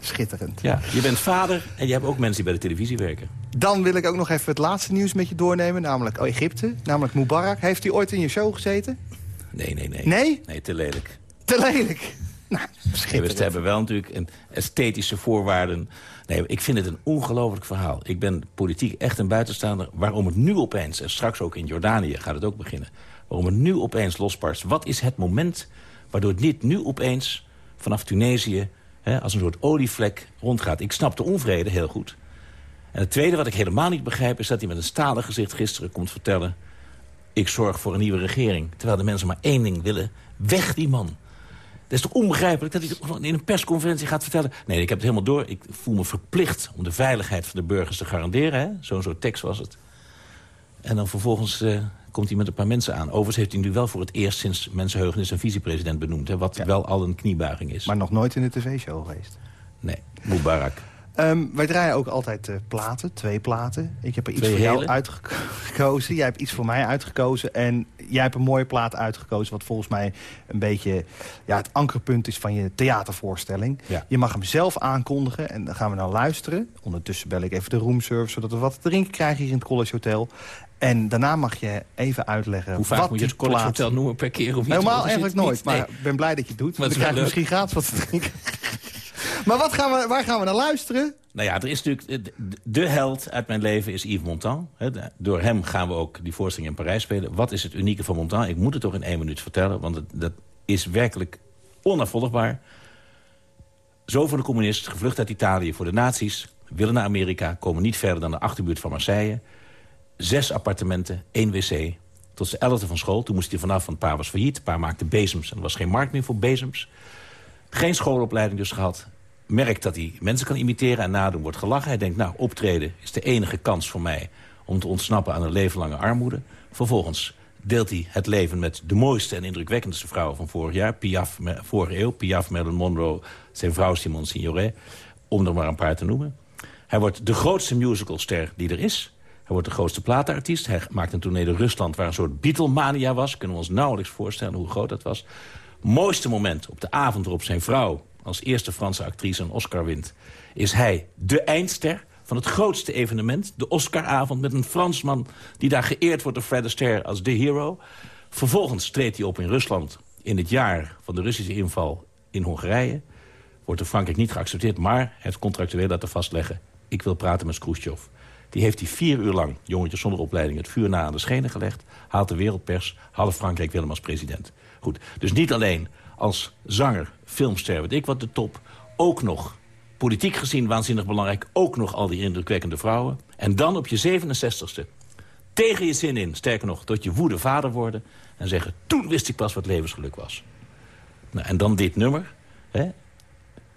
Schitterend. Ja, je bent vader en je hebt ook mensen die bij de televisie werken. Dan wil ik ook nog even het laatste nieuws met je doornemen. Namelijk Egypte. Namelijk Mubarak. Heeft hij ooit in je show gezeten? Nee, nee, nee. Nee? Nee, te lelijk. Te lelijk. Nou, we hebben wel natuurlijk een esthetische voorwaarden. Nee, ik vind het een ongelooflijk verhaal. Ik ben politiek echt een buitenstaander. Waarom het nu opeens, en straks ook in Jordanië gaat het ook beginnen... waarom het nu opeens losbarst. Wat is het moment waardoor dit nu opeens vanaf Tunesië... Hè, als een soort olievlek rondgaat? Ik snap de onvrede heel goed. En het tweede wat ik helemaal niet begrijp... is dat hij met een stalen gezicht gisteren komt vertellen... ik zorg voor een nieuwe regering. Terwijl de mensen maar één ding willen. Weg die man. Het is toch onbegrijpelijk dat hij in een persconferentie gaat vertellen... nee, ik heb het helemaal door. Ik voel me verplicht om de veiligheid van de burgers te garanderen. Zo'n soort tekst was het. En dan vervolgens eh, komt hij met een paar mensen aan. Overigens heeft hij nu wel voor het eerst sinds mensenheugenis... een vicepresident benoemd, hè, wat wel al een kniebuiging is. Maar nog nooit in de tv-show geweest. Nee, Mubarak. Ehm, wij draaien ook altijd eh, platen, twee platen. Ik heb er iets Twee voor jou uitgekozen. Jij hebt iets voor mij uitgekozen. En jij hebt een mooie plaat uitgekozen... wat volgens mij een beetje ja, het ankerpunt is van je theatervoorstelling. Ja. Je mag hem zelf aankondigen en dan gaan we naar luisteren. Ondertussen bel ik even de roomservice... zodat we wat te drinken krijgen hier in het College Hotel. En daarna mag je even uitleggen Hoe vaak wat moet je het College Hotel noemen per keer? Of is eigenlijk nooit, maar ik ben blij dat je het doet. Maar Want het dan krijg je misschien gratis wat te drinken. Maar wat gaan we, waar gaan we naar luisteren? Nou ja, er is natuurlijk... de- held uit mijn leven is Yves Montand. Door hem gaan we ook die voorstelling in Parijs spelen. Wat is het unieke van Montand? Ik moet het toch in één minuut vertellen, want dat is werkelijk onafvolgbaar. Zo van de communist, gevlucht uit Italië voor de nazi's... willen naar Amerika, komen niet verder dan de achterbuurt van Marseille. Zes appartementen, één wc. Tot zijn elfde van school. Toen moest hij vanaf, want pa was failliet. Pa maakte bezems en er was geen markt meer voor bezems. Geen schoolopleiding dus gehad. Merkt dat hij mensen kan imiteren en nadoen wordt gelachen. Hij denkt, nou, optreden is de enige kans voor mij... om te ontsnappen aan een leven lange armoede. Vervolgens deelt hij het leven met de mooiste en indrukwekkendste vrouw van vorig jaar. Piaf, vorige eeuw. Piaf, Marilyn Monroe, zijn vrouw Simone Signoret. Om er maar een paar te noemen. Hij wordt de grootste musicalster die er is. Hij wordt de grootste platenartiest. Hij maakt een tournee in Rusland waar een soort Beatlemania was. Kunnen we ons nauwelijks voorstellen hoe groot dat was. Mooiste moment op de avond waarop zijn vrouw... als eerste Franse actrice een Oscar wint... is hij de eindster van het grootste evenement. De Oscaravond met een Fransman die daar geëerd wordt door Fred Astaire als de hero. Vervolgens treedt hij op in Rusland in het jaar van de Russische inval in Hongarije. Wordt door Frankrijk niet geaccepteerd, maar heeft contractueel laten vastleggen... ik wil praten met Khrushchev. Die heeft hij vier uur lang, jongetjes zonder opleiding... het vuur na aan de schenen gelegd, haalt de wereldpers... half Frankrijk wil hem als president. Goed, dus niet alleen als zanger, filmster, weet ik wat de top... ook nog, politiek gezien waanzinnig belangrijk... ook nog al die indrukwekkende vrouwen. En dan op je 67ste, tegen je zin in, sterker nog, tot je woede vader worden... en zeggen, toen wist ik pas wat levensgeluk was. Nou, en dan dit nummer, hè?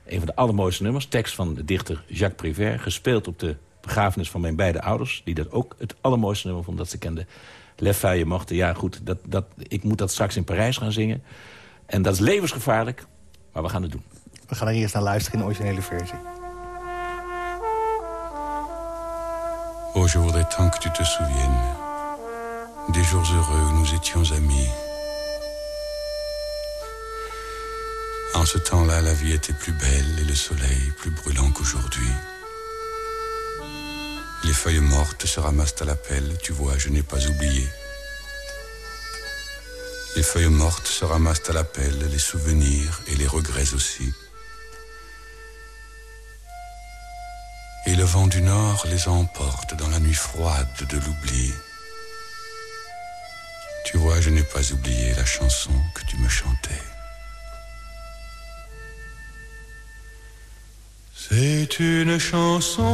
een van de allermooiste nummers. Tekst van de dichter Jacques Prévert. Gespeeld op de begrafenis van mijn beide ouders. Die dat ook het allermooiste nummer vonden dat ze kenden. Les Feuilles Mortes. Ja goed, dat, dat, ik moet dat straks in Parijs gaan zingen. En dat is levensgevaarlijk. Maar we gaan het doen. We gaan er eerst naar luisteren in de originele versie. Oh, je voudrais tant que tu te souviennes des jours heureux où nous étions amis. En ce temps-là, la vie était plus belle et le soleil plus brûlant qu'aujourd'hui. Les feuilles mortes se ramassent à la pelle, tu vois, je n'ai pas oublié. Les feuilles mortes se ramassent à la pelle, les souvenirs et les regrets aussi. Et le vent du nord les emporte dans la nuit froide de l'oubli. Tu vois, je n'ai pas oublié la chanson que tu me chantais. C'est une chanson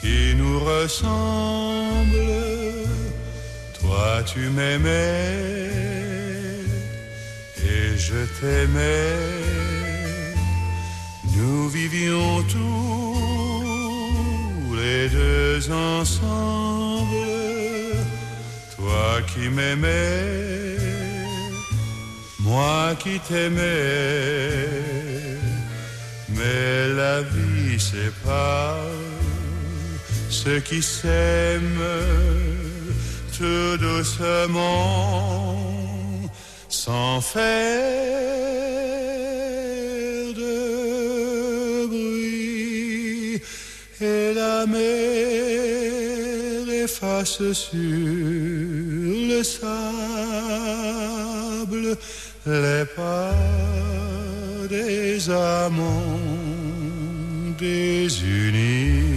qui nous ressemble. Tu m'aimais et je t'aimais. Nous vivions tous les deux ensemble. Toi qui m'aimais, moi qui t'aimais. Mais la vie sépare ceux qui s'aiment tout doucement, sans faire de bruit, et la mer efface sur le sable les pas des amants désunis.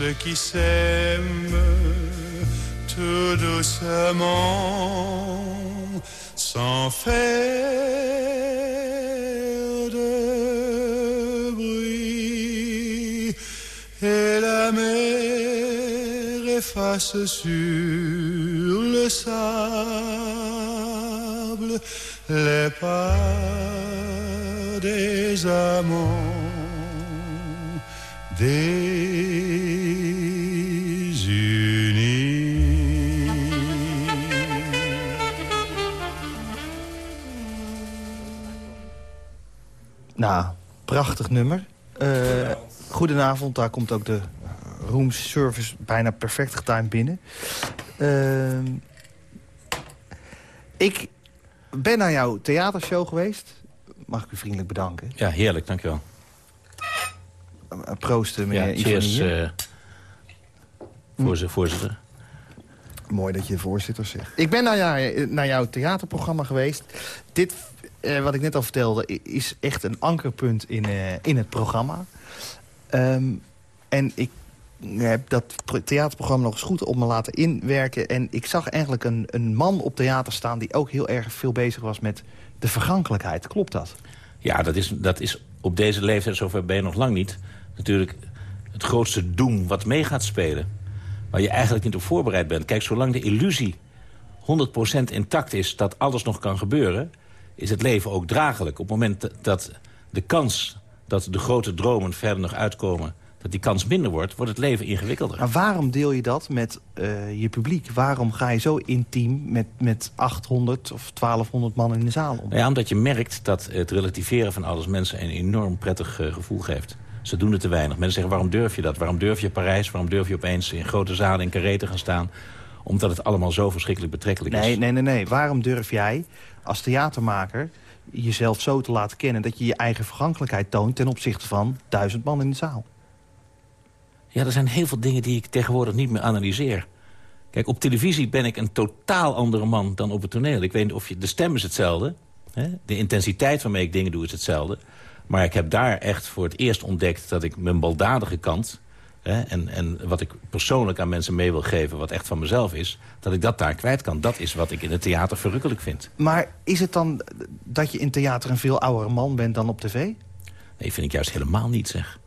Ceux qui s'aiment tout doucement, sans faire de bruit, et la mer efface sur le sable les pas des amants. Nou, prachtig nummer. Eh, goedenavond, daar komt ook de roomservice bijna perfect getimed binnen. Ehm, ik ben naar jouw theatershow geweest. Mag ik u vriendelijk bedanken. Ja, heerlijk, dankjewel. Uh, Proosten, meneer Ja, cheers, eh, voorzitter. voorzitter. Mooi dat je voorzitter zegt. Ik ben naar, jou, naar jouw theaterprogramma geweest. Dit, eh, wat ik net al vertelde, is echt een ankerpunt in, eh, in het programma. Ehm, en ik heb dat pro- theaterprogramma nog eens goed op me laten inwerken. En ik zag eigenlijk een, een man op theater staan... die ook heel erg veel bezig was met de vergankelijkheid. Klopt dat? Ja, dat is, dat is op deze leeftijd, zover ben je nog lang niet... natuurlijk het grootste doem wat mee gaat spelen. Waar je eigenlijk niet op voorbereid bent. Kijk, zolang de illusie 100% intact is dat alles nog kan gebeuren... is het leven ook draaglijk. Op het moment dat- de kans dat de grote dromen verder nog uitkomen... dat die kans minder wordt, wordt het leven ingewikkelder. Maar waarom deel je dat met eh, je publiek? Waarom ga je zo intiem met, met 800 of 1200 man in de zaal om? Ja, omdat je merkt dat het relativeren van alles mensen een enorm prettig eh, gevoel geeft. Ze doen het te weinig. Mensen zeggen, waarom durf je dat? Waarom durf je Parijs? Waarom durf je opeens in grote zalen in Carré te gaan staan? Omdat het allemaal zo verschrikkelijk betrekkelijk is. Nee, nee, nee, nee. Waarom durf jij als theatermaker jezelf zo te laten kennen... dat je je eigen vergankelijkheid toont ten opzichte van duizend man in de zaal? Ja, er zijn heel veel dingen die ik tegenwoordig niet meer analyseer. Kijk, op televisie ben ik een totaal andere man dan op het toneel. Ik weet niet of je... De stem is hetzelfde. Hè? De intensiteit waarmee ik dingen doe is hetzelfde. Maar ik heb daar echt voor het eerst ontdekt dat ik mijn baldadige kant... En, en wat ik persoonlijk aan mensen mee wil geven, wat echt van mezelf is... dat ik dat daar kwijt kan. Dat is wat ik in het theater verrukkelijk vind. Maar is het dan dat je in theater een veel oudere man bent dan op tv? Nee, vind ik juist helemaal niet, zeg.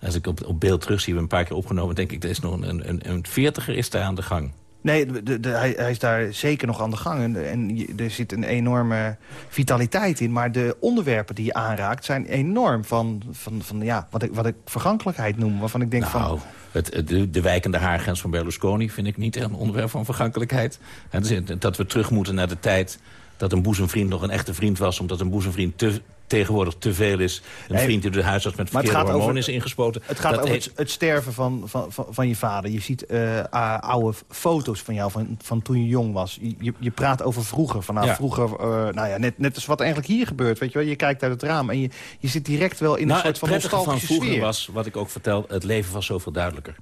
Als ik op, op beeld terug zie, we een paar keer opgenomen... denk ik, er is nog een, een, een veertiger is daar aan de gang. Nee, hij, hij is daar zeker nog aan de gang. En, er zit een enorme vitaliteit in. Maar de onderwerpen die je aanraakt zijn enorm van, van, van ja, wat, ik, wat ik vergankelijkheid noem. Waarvan ik denk nou, van... het, de, de wijkende haargrens van Berlusconi vind ik niet een onderwerp van vergankelijkheid. Dus dat we terug moeten naar de tijd dat een boezemvriend nog een echte vriend was... omdat een boezemvriend te, tegenwoordig te veel is. Een Nee, vriend die door de huisarts met verkeerde hormonen over- is ingespoten. Het gaat dat over het, het sterven van, van, van, van je vader. Je ziet eh, oude foto's van jou van, van toen je jong was. Je, je praat over vroeger. Van, nou, Ja. vroeger eh, nou ja, net, net als wat eigenlijk hier gebeurt. Weet je, wel? je kijkt uit het raam en je, je zit direct wel in een nou, soort het van prettige van nostalgische vroeger sfeer. was, wat ik ook vertel... het leven was zoveel duidelijker.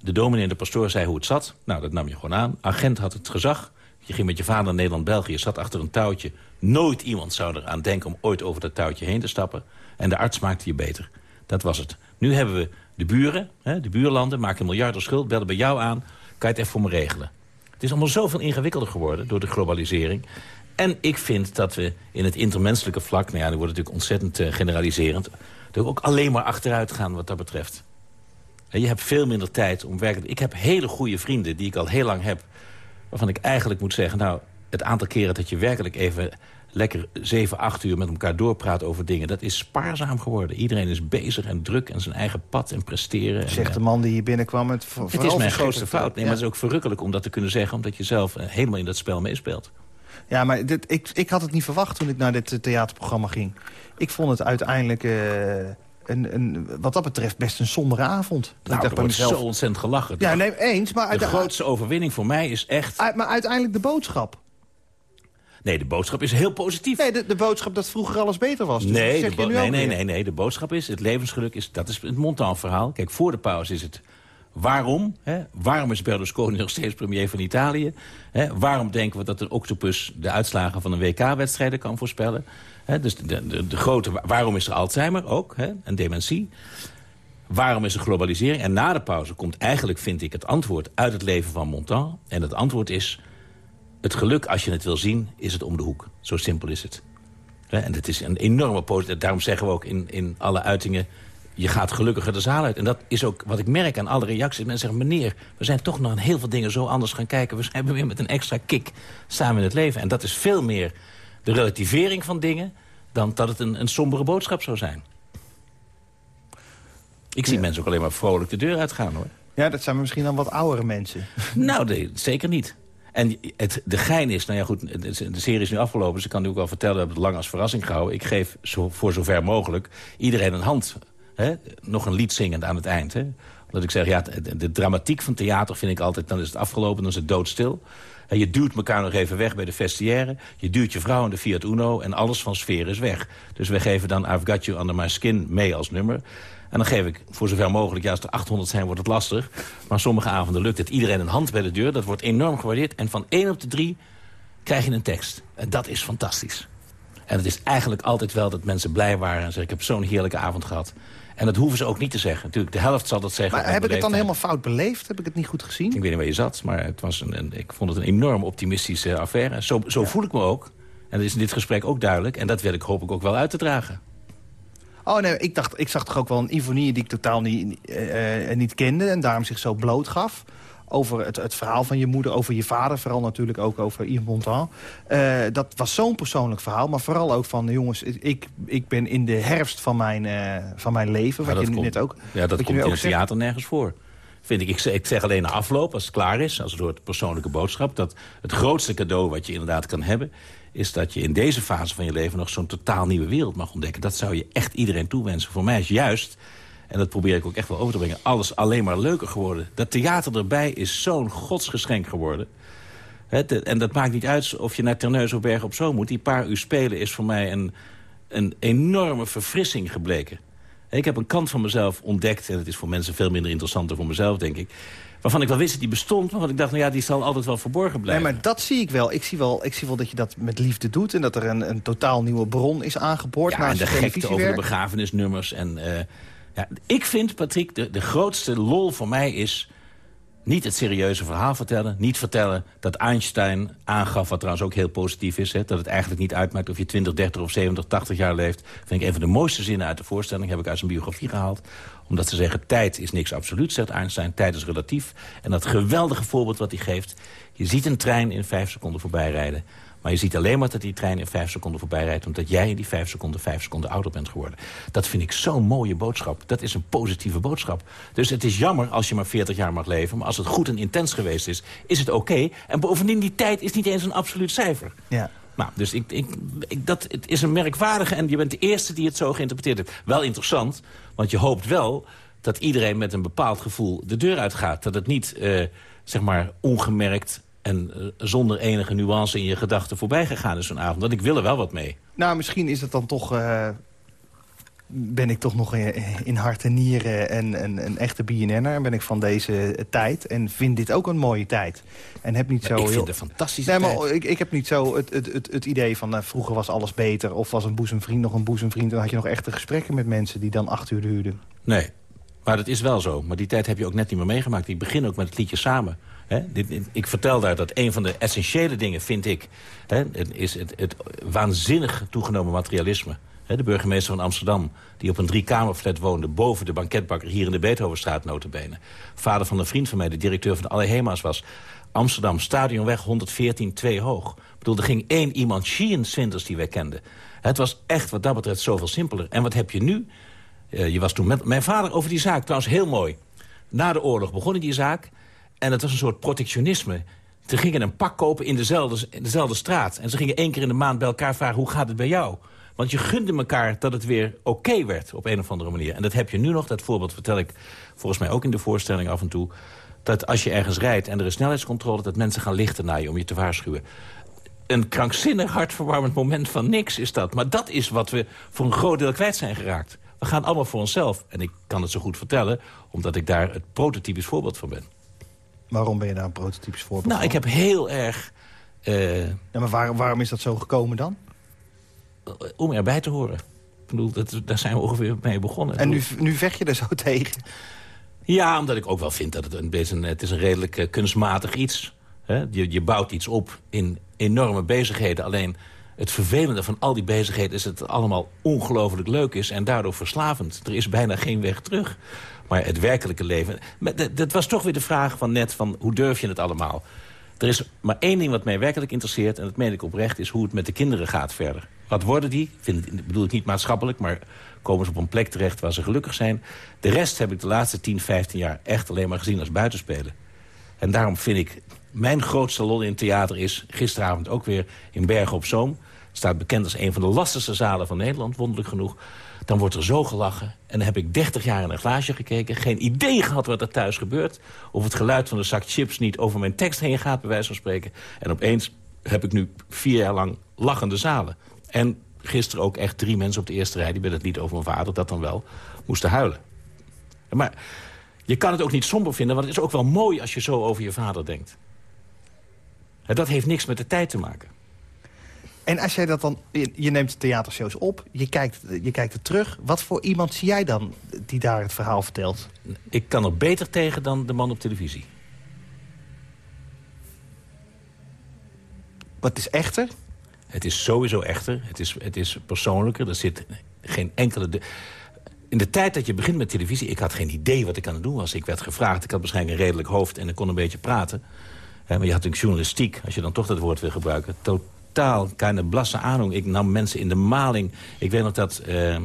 De dominee en de pastoor zei hoe het zat. Nou, dat nam je gewoon aan. Agent had het gezag. Je ging met je vader Nederland-België, zat achter een touwtje. Nooit iemand zou eraan denken om ooit over dat touwtje heen te stappen. En de arts maakte je beter. Dat was het. Nu hebben we de buren, hè, de buurlanden, maken miljarden schuld... bellen bij jou aan, kan je het even voor me regelen. Het is allemaal zoveel ingewikkelder geworden door de globalisering. En ik vind dat we in het intermenselijke vlak... nou ja, dat wordt natuurlijk ontzettend uh, generaliserend... we ook alleen maar achteruit gaan wat dat betreft. En je hebt veel minder tijd om werkelijk... Ik heb hele goede vrienden die ik al heel lang heb... waarvan ik eigenlijk moet zeggen... nou, het aantal keren dat je werkelijk even lekker 7, 8 uur met elkaar doorpraat over dingen... dat is spaarzaam geworden. Iedereen is bezig en druk en zijn eigen pad en presteren. Zegt en, de man die hier binnenkwam met Het is mijn grootste fout. Nee, maar het is ook verrukkelijk om dat te kunnen zeggen... omdat je zelf eh, helemaal in dat spel meespeelt. Ja, maar dit, ik, ik had het niet verwacht toen ik naar dit theaterprogramma ging. Ik vond het uiteindelijk... Uh, een, een, wat dat betreft best een sombere avond. Nou, ik dacht er mezelf... zo ontzettend gelachen. Ja, nee, eens. Maar de grootste overwinning voor mij is echt... Maar uiteindelijk de boodschap. Nee, de boodschap is heel positief. Nee, de, de boodschap dat vroeger alles beter was. Dus nee, zeg de nee, nee, nee, nee, de boodschap is, het levensgeluk is, dat is het Montan-verhaal. Kijk, voor de pauze is het waarom. Hè? Waarom is Berlusconi nog steeds premier van Italië? Hè? Waarom denken we dat een octopus de uitslagen van een WK-wedstrijden kan voorspellen? Hè? Dus de, de, de, grote, waarom is er Alzheimer ook, hè? en dementie? Waarom is er globalisering? En na de pauze komt eigenlijk, vind ik, het antwoord uit het leven van Montan. En het antwoord is het geluk, als je het wil zien, is het om de hoek. Zo simpel is het. En het is een enorme positie. Daarom zeggen we ook in, in alle uitingen... je gaat gelukkiger de zaal uit. En dat is ook wat ik merk aan alle reacties. Mensen zeggen, meneer, we zijn toch nog aan heel veel dingen zo anders gaan kijken. We zijn weer met een extra kick samen in het leven. En dat is veel meer de relativering van dingen... dan dat het een, een sombere boodschap zou zijn. Ik zie mensen ook alleen maar vrolijk de deur uitgaan, hoor. Ja, dat zijn misschien dan wat oudere mensen. Nou, nee, zeker niet. En het, de gein is, nou ja goed, de serie is nu afgelopen... dus ik kan nu ook wel vertellen, we hebben het lang als verrassing gehouden. Ik geef zo, voor zover mogelijk iedereen een hand. Nog een lied zingend aan het eind. Hè? Omdat ik zeg, ja, de, dramatiek van theater vind ik altijd... dan is het afgelopen, dan is het doodstil. En je duwt elkaar nog even weg bij de vestiaire. Je duwt je vrouw in de Fiat Uno en alles van sfeer is weg. Dus we geven dan I've Got You Under My Skin mee als nummer. En dan geef ik voor zover mogelijk, als er 800 zijn wordt het lastig. Maar sommige avonden lukt het. Iedereen een hand bij de deur, dat wordt enorm gewaardeerd. En van 1 op de 3 krijg je een tekst. En dat is fantastisch. En het is eigenlijk altijd wel dat mensen blij waren en zeggen... ik heb zo'n heerlijke avond gehad. En dat hoeven ze ook niet te zeggen. Natuurlijk, de helft zal dat zeggen. Maar heb ik het dan helemaal fout beleefd? Heb ik het niet goed gezien? Ik weet niet waar je zat, maar het was een, een ik vond het een enorm optimistische affaire. Zo, zo voel ik me ook. En dat is in dit gesprek ook duidelijk. En dat wil ik hoop ik ook wel uit te dragen. Oh nee, ik, dacht, ik zag toch ook wel een Ivonie die ik totaal niet, uh, niet kende... en daarom zich zo bloot gaf over het, het, verhaal van je moeder, over je vader... vooral natuurlijk ook over Yves Montand. Uh, dat was zo'n persoonlijk verhaal, maar vooral ook van... jongens, ik, ik ben in de herfst van mijn, uh, van mijn leven, wat ja, je komt, net ook... Ja, dat komt in het theater nergens voor. Vind ik. ik. Ik zeg alleen na afloop, als het klaar is, als een soort persoonlijke boodschap... dat het grootste cadeau wat je inderdaad kan hebben is dat je in deze fase van je leven nog zo'n totaal nieuwe wereld mag ontdekken. Dat zou je echt iedereen toewensen. Voor mij is juist, en dat probeer ik ook echt wel over te brengen... alles alleen maar leuker geworden. Dat theater erbij is zo'n godsgeschenk geworden. en dat maakt niet uit of je naar Terneuzen of Bergen op Zoom moet. Die paar uur spelen is voor mij een, een enorme verfrissing gebleken. Ik heb een kant van mezelf ontdekt... en het is voor mensen veel minder interessanter voor mezelf, denk ik waarvan ik wel wist dat die bestond... maar wat ik dacht, nou ja, die zal altijd wel verborgen blijven. Nee, maar dat zie ik wel. Ik zie wel, ik zie wel dat je dat met liefde doet... en dat er een, een totaal nieuwe bron is aangeboord. Ja, en de gekte over de begrafenisnummers. En, uh, ja, ik vind, Patrick, de, de grootste lol voor mij is niet het serieuze verhaal vertellen. Niet vertellen dat Einstein aangaf, wat trouwens ook heel positief is... Hè, dat het eigenlijk niet uitmaakt of je 20, 30 of 70, 80 jaar leeft. Vind ik een van de mooiste zinnen uit de voorstelling. Heb ik uit zijn biografie gehaald. Omdat ze zeggen, tijd is niks absoluut, zegt Einstein. Tijd is relatief. En dat geweldige voorbeeld wat hij geeft... je ziet een trein in vijf seconden voorbij rijden. Maar je ziet alleen maar dat die trein in vijf seconden voorbij rijdt... omdat jij in die vijf seconden vijf seconden ouder bent geworden. Dat vind ik zo'n mooie boodschap. Dat is een positieve boodschap. Dus het is jammer als je maar 40 jaar mag leven... maar als het goed en intens geweest is, is het oké. En bovendien, die tijd is niet eens een absoluut cijfer. Ja. Nou, dus ik, ik, ik, dat, het is een merkwaardige... en je bent de eerste die het zo geïnterpreteerd heeft. Wel interessant, want je hoopt wel dat iedereen met een bepaald gevoel de deur uitgaat. Dat het niet, uh, zeg maar, ongemerkt en uh, zonder enige nuance in je gedachten voorbij gegaan is zo'n avond. Want ik wil er wel wat mee. Nou, misschien is het dan toch... Uh, ben ik toch nog in, in hart en nieren en een echte BNN'er. En ben ik van deze tijd. En vind dit ook een mooie tijd. En heb niet zo ik vind het een fantastische nee, tijd. Maar ik, ik heb niet zo het, het, het, het idee van... Uh, vroeger was alles beter. Of was een boezemvriend nog een boezemvriend. Dan had je nog echte gesprekken met mensen die dan acht uur duurden. Nee, Maar dat is wel zo. Maar die tijd heb je ook net niet meer meegemaakt. Ik begin ook met het liedje samen. Ik vertel daar dat een van de essentiële dingen, vind ik... Is het, het waanzinnig toegenomen materialisme. De burgemeester van Amsterdam, die op een driekamerflat woonde... boven de banketbakker hier in de Beethovenstraat notabene. Vader van een vriend van mij, de directeur van de Allerhema's was... Amsterdam, Stadionweg 114, 2 hoog. Ik bedoel, er ging één iemand Sheehan Winters die wij kenden. Het was echt wat dat betreft zoveel simpeler. En wat heb je nu? Eh, je was toen met mijn vader over die zaak, trouwens heel mooi. Na de oorlog begon in die zaak. En het was een soort protectionisme. Ze gingen een pak kopen in dezelfde, in dezelfde straat. En ze gingen één keer in de maand bij elkaar vragen... hoe gaat het bij jou? Want je gunde elkaar dat het weer oké werd op een of andere manier. En dat heb je nu nog. Dat voorbeeld vertel ik volgens mij ook in de voorstelling af en toe. Dat als je ergens rijdt en er is snelheidscontrole... dat mensen gaan lichten naar je om je te waarschuwen. Een krankzinnig hartverwarmend moment van niks is dat. Maar dat is wat we voor een groot deel kwijt zijn geraakt. We gaan allemaal voor onszelf. En ik kan het zo goed vertellen... omdat ik daar het prototypisch voorbeeld van ben. Waarom ben je daar een prototypisch voorbeeld Nou, ik heb heel erg... eh, Ja, maar waar- waarom is dat zo gekomen dan? om erbij te horen. Ik bedoel, dat, daar zijn we ongeveer mee begonnen. En nu, nu vecht je er zo tegen. Ja, omdat ik ook wel vind dat het een, beetje een, het is een redelijk eh, kunstmatig iets. Hè? Je, je bouwt iets op in enorme bezigheden. Alleen het vervelende van al die bezigheden is dat het allemaal ongelooflijk leuk is... en daardoor verslavend. Er is bijna geen weg terug. Maar het werkelijke leven... Dat- was toch weer de vraag van net van hoe durf je het allemaal? Er is maar één ding wat mij werkelijk interesseert... en dat meen ik oprecht, is hoe het met de kinderen gaat verder. Wat worden die? Ik het, bedoel ik niet maatschappelijk, maar komen ze op een plek terecht waar ze gelukkig zijn. De rest heb ik de laatste 10, 15 jaar echt alleen maar gezien als buitenspelen. En daarom vind ik, mijn grootste lol in theater is... gisteravond ook weer in Bergen op Zoom. Staat bekend als een van de lastigste zalen van Nederland, wonderlijk genoeg. Dan wordt er zo gelachen. En dan heb ik 30 jaar in een glaasje gekeken. Geen idee gehad wat er thuis gebeurt. Of het geluid van de zak chips niet over mijn tekst heen gaat, bij wijze van spreken. En opeens heb ik nu vier jaar lang lachende zalen. En gisteren ook echt drie mensen op de eerste rij... die bij het lied over mijn vader, dat dan wel, moesten huilen. Maar je kan het ook niet somber vinden, want het is ook wel mooi... als je zo over je vader denkt. En dat heeft niks met de tijd te maken. En als jij dat dan... Je, je neemt theatershows op, je kijkt, je kijkt er terug. Wat voor iemand zie jij dan die daar het verhaal vertelt? Ik kan er beter tegen dan de man op televisie. Wat is echter? Het is sowieso echter. Het is, het is persoonlijker. Er zit geen enkele... De... In de tijd dat je begint met televisie... ik had geen idee wat ik aan het doen was. Ik werd gevraagd. Ik had waarschijnlijk een redelijk hoofd en ik kon een beetje praten. Maar je had een journalistiek, als je dan toch dat woord wil gebruiken. Totaal keine blasse aanhang. Ik nam mensen in de maling. Ik weet nog dat... eh,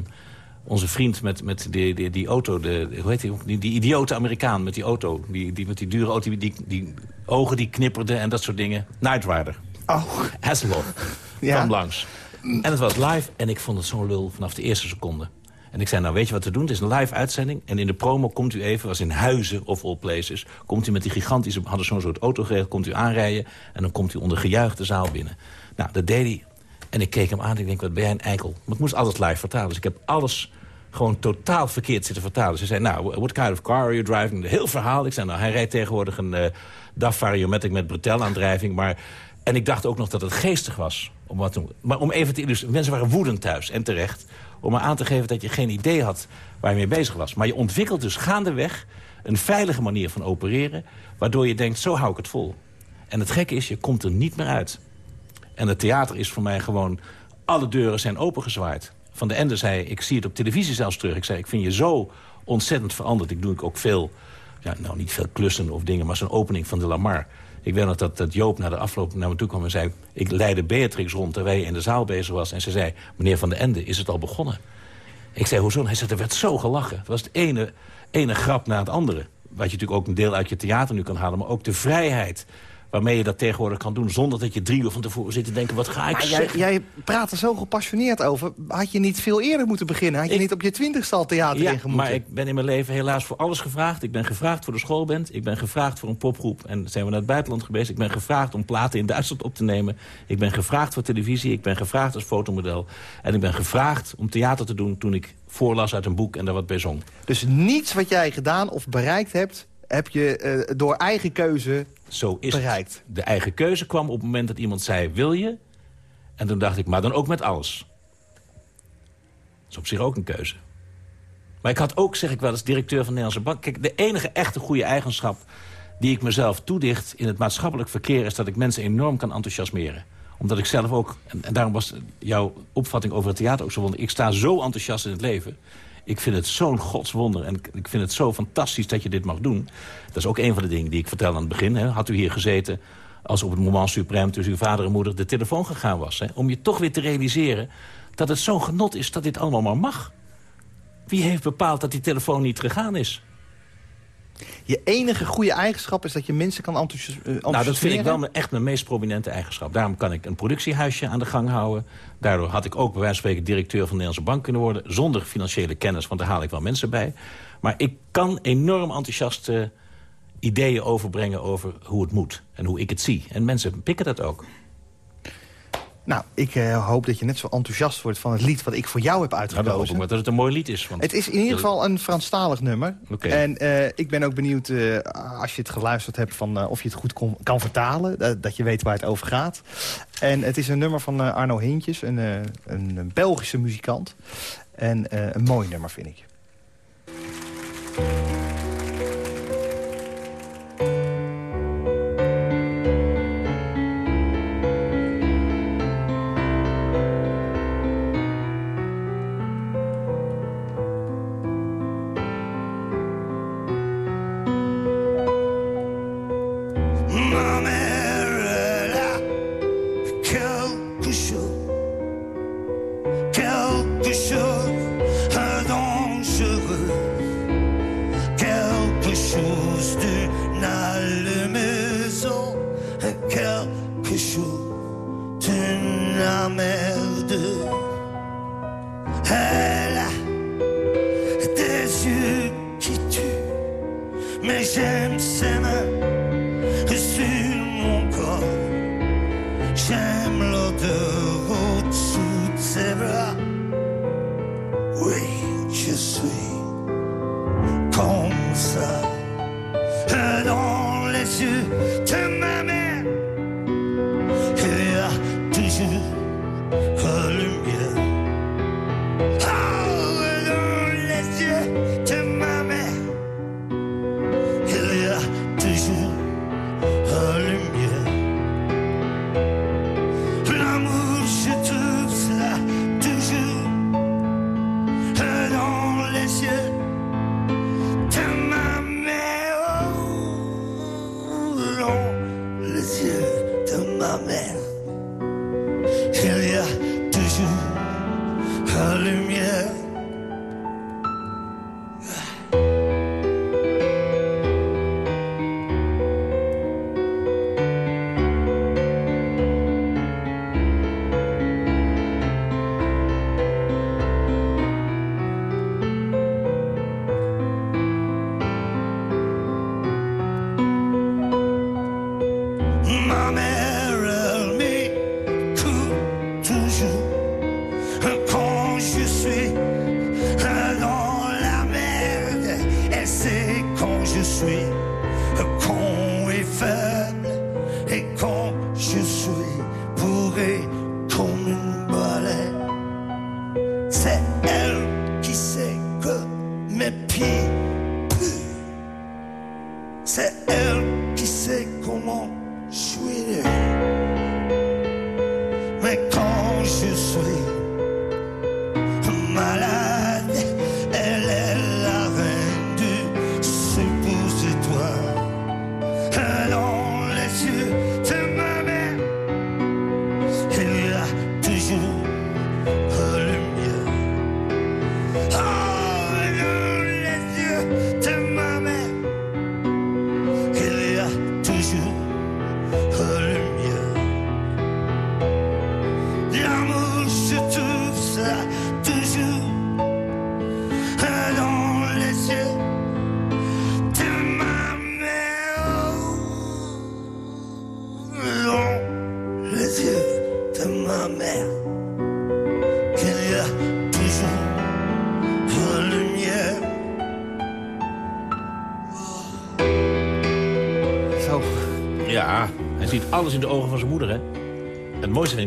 onze vriend met, met die, die, die auto, de, hoe heet die, die, die idiote Amerikaan met die auto. Die, die, met die dure auto, die, die, die ogen die knipperden en dat soort dingen. Night Rider. Oh, Hasselhoff Ja. kwam langs. En het was live en ik vond het zo'n lul vanaf de eerste seconde. En ik zei, nou weet je wat te doen? Het is een live uitzending. En in de promo komt u even, was in Huizen of all places... komt u met die gigantische, hadden zo'n soort auto geregeld... komt u aanrijden en dan komt u onder gejuich de zaal binnen. Nou, dat deed hij. En ik keek hem aan en ik denk, wat ben jij een eikel. Maar ik moest alles live vertalen. Dus ik heb alles gewoon totaal verkeerd zitten vertalen. Ze zei, nou, what kind of car are you driving? Een heel verhaal. Ik zei, nou, hij rijdt tegenwoordig een uh, DAF Variomatic met Bretel-aandrijving. Maar... En ik dacht ook nog dat het geestig was. Om wat. Maar om even te illustreren, mensen waren woedend thuis en terecht. Om maar aan te geven dat je geen idee had waar je mee bezig was. Maar je ontwikkelt dus gaandeweg een veilige manier van opereren... waardoor je denkt, zo hou ik het vol. En het gekke is, je komt er niet meer uit. En het theater is voor mij gewoon... alle deuren zijn opengezwaaid. Van de Ende zei, ik zie het op televisie zelfs terug. Ik zei, ik vind je zo ontzettend veranderd. Ik doe ook veel, ja, nou niet veel klussen of dingen... maar zo'n opening van de Lamar... Ik weet nog dat, dat Joop na de afloop naar me toe kwam en zei... ik leidde Beatrix rond terwijl hij in de zaal bezig was. En ze zei, meneer Van de Ende, is het al begonnen? Ik zei, hoezo? Hij zei, er werd zo gelachen. Het was het ene, ene grap na het andere. Wat je natuurlijk ook een deel uit je theater nu kan halen. Maar ook de vrijheid waarmee je dat tegenwoordig kan doen... zonder dat je drie uur van tevoren zit te denken, wat ga ik Maar jij, zeggen? jij praat er zo gepassioneerd over. Had je niet veel eerder moeten beginnen? Had je Ik- niet op je twintigste al theater Ja, maar ik ben in mijn leven helaas voor alles gevraagd. Ik ben gevraagd voor de schoolband. Ik ben gevraagd voor een popgroep. En zijn we naar het buitenland geweest. Ik ben gevraagd om platen in Duitsland op te nemen. Ik ben gevraagd voor televisie. Ik ben gevraagd als fotomodel. En ik ben gevraagd om theater te doen toen ik voorlas uit een boek en daar wat bij zong. Dus niets wat jij gedaan of bereikt hebt... heb je eh, door eigen keuze Zo is bereikt. het. De eigen keuze kwam op het moment dat iemand zei, wil je? En toen dacht ik, maar dan ook met alles. Dat is op zich ook een keuze. Maar ik had ook, zeg ik wel eens, directeur van de Nederlandse Bank... Kijk, de enige echte goede eigenschap die ik mezelf toedicht... in het maatschappelijk verkeer is dat ik mensen enorm kan enthousiasmeren omdat ik zelf ook, en, en daarom was jouw opvatting over het theater ook zo wonder. Ik sta zo enthousiast in het leven. Ik vind het zo'n godswonder en ik vind het zo fantastisch dat je dit mag doen. Dat is ook een van de dingen die ik vertelde aan het begin. Hè. Had u hier gezeten als op het moment suprême tussen uw vader en moeder de telefoon gegaan was. Hè. Om je toch weer te realiseren dat het zo'n genot is dat dit allemaal maar mag. Wie heeft bepaald dat die telefoon niet gegaan is? Je enige goede eigenschap is dat je mensen kan enthousiasmeren? Nou, dat vind ik wel echt mijn meest prominente eigenschap. Daarom kan ik een productiehuisje aan de gang houden. Daardoor had ik ook bij wijze van spreken directeur van de Nederlandse Bank kunnen worden. Zonder financiële kennis, want daar haal ik wel mensen bij. Maar ik kan enorm enthousiast uh, ideeën overbrengen over hoe het moet. En hoe ik het zie. En mensen pikken dat ook. Nou, ik uh, hoop dat je net zo enthousiast wordt van het lied wat ik voor jou heb uitgekozen. Nou, hoop ik dat het een mooi lied is. Want het is in ieder geval een Franstalig nummer. Okay. En uh, ik ben ook benieuwd, uh, als je het geluisterd hebt, van, of je het goed kon, kan vertalen. dat je weet waar het over gaat. En het is een nummer van Arno Hintjes, een, een, een, Belgische muzikant. En een mooi nummer, vind ik. Alles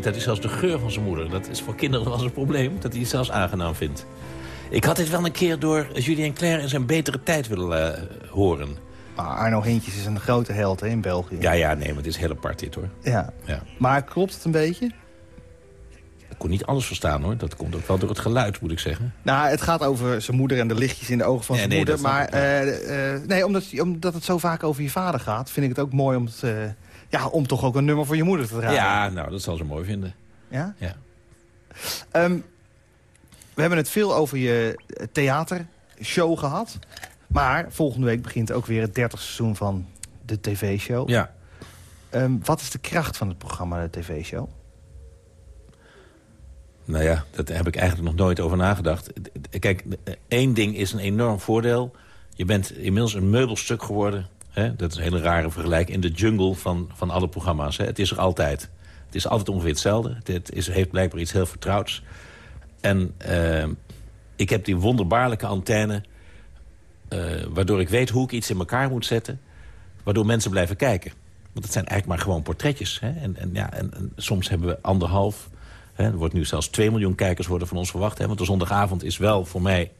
Dat hij zelfs de geur van zijn moeder... dat is voor kinderen wel eens een probleem, dat hij het zelfs aangenaam vindt. Ik had dit wel een keer door Julien Clerc in zijn betere tijd willen eh, horen. Maar Arno Hintjes is een grote held hè, in België. Ja, ja, nee, maar het is heel apart dit, hoor. Ja. Ja. Maar klopt het een beetje? Ik kon niet alles verstaan, hoor. Dat komt ook wel door het geluid, moet ik zeggen. Nou, het gaat over zijn moeder en de lichtjes in de ogen van zijn nee, moeder. Maar eh, eh, nee, omdat, omdat het zo vaak over je vader gaat... vind ik het ook mooi om, het, ja, om toch ook een nummer voor je moeder te draaien. Ja, nou, dat zal ze mooi vinden. Ja? Ja. Ehm, we hebben het veel over je theatershow gehad. Maar volgende week begint ook weer het 30 seizoen van de tv-show. Ja. Ehm, wat is de kracht van het programma, de tv-show? Nou ja, daar heb ik eigenlijk nog nooit over nagedacht. Kijk, één ding is een enorm voordeel. Je bent inmiddels een meubelstuk geworden. Hè? Dat is een hele rare vergelijking. In de jungle van, van alle programma's. Hè? Het is er altijd. Het is altijd ongeveer hetzelfde. Het is, heeft blijkbaar iets heel vertrouwds. En eh, ik heb die wonderbaarlijke antenne... eh, waardoor ik weet hoe ik iets in elkaar moet zetten... waardoor mensen blijven kijken. Want het zijn eigenlijk maar gewoon portretjes. Hè? En, en, ja, en, soms hebben we anderhalf... Hè? Er wordt nu zelfs 2 miljoen kijkers worden van ons verwacht. Hè? Want de zondagavond is wel voor mij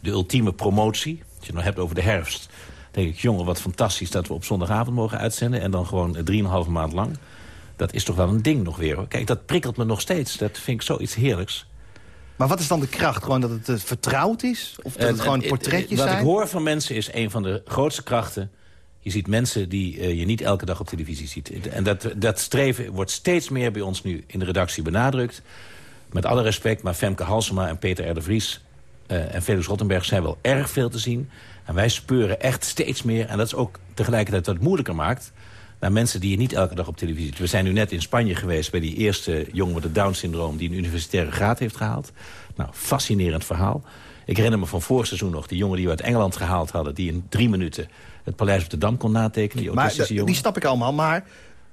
de ultieme promotie. Als je het nou hebt over de herfst... denk ik, jongen, wat fantastisch dat we op zondagavond mogen uitzenden... en dan gewoon 3,5 maand lang. Dat is toch wel een ding nog weer. Hoor. Kijk, dat prikkelt me nog steeds. Dat vind ik zoiets heerlijks. Maar wat is dan de kracht? Gewoon dat het eh, vertrouwd is? Of dat het gewoon portretjes Wat zijn? ik hoor van mensen is een van de grootste krachten. Je ziet mensen die eh, je niet elke dag op televisie ziet. En dat, dat streven wordt steeds meer bij ons nu in de redactie benadrukt. Met alle respect, maar Femke Halsema en Peter R. de Vries... eh, en Felix Rottenberg zijn wel erg veel te zien. En wij speuren echt steeds meer. En dat is ook tegelijkertijd wat het moeilijker maakt... naar mensen die je niet elke dag op televisie ziet. We zijn nu net in Spanje geweest bij die eerste jongen met het Down-syndroom... die een universitaire graad heeft gehaald. Nou, fascinerend verhaal. Ik herinner me van vorig seizoen nog... die jongen die we uit Engeland gehaald hadden... die in drie minuten het paleis op de Dam kon natekenen. Die maar jongen. die snap ik allemaal. Maar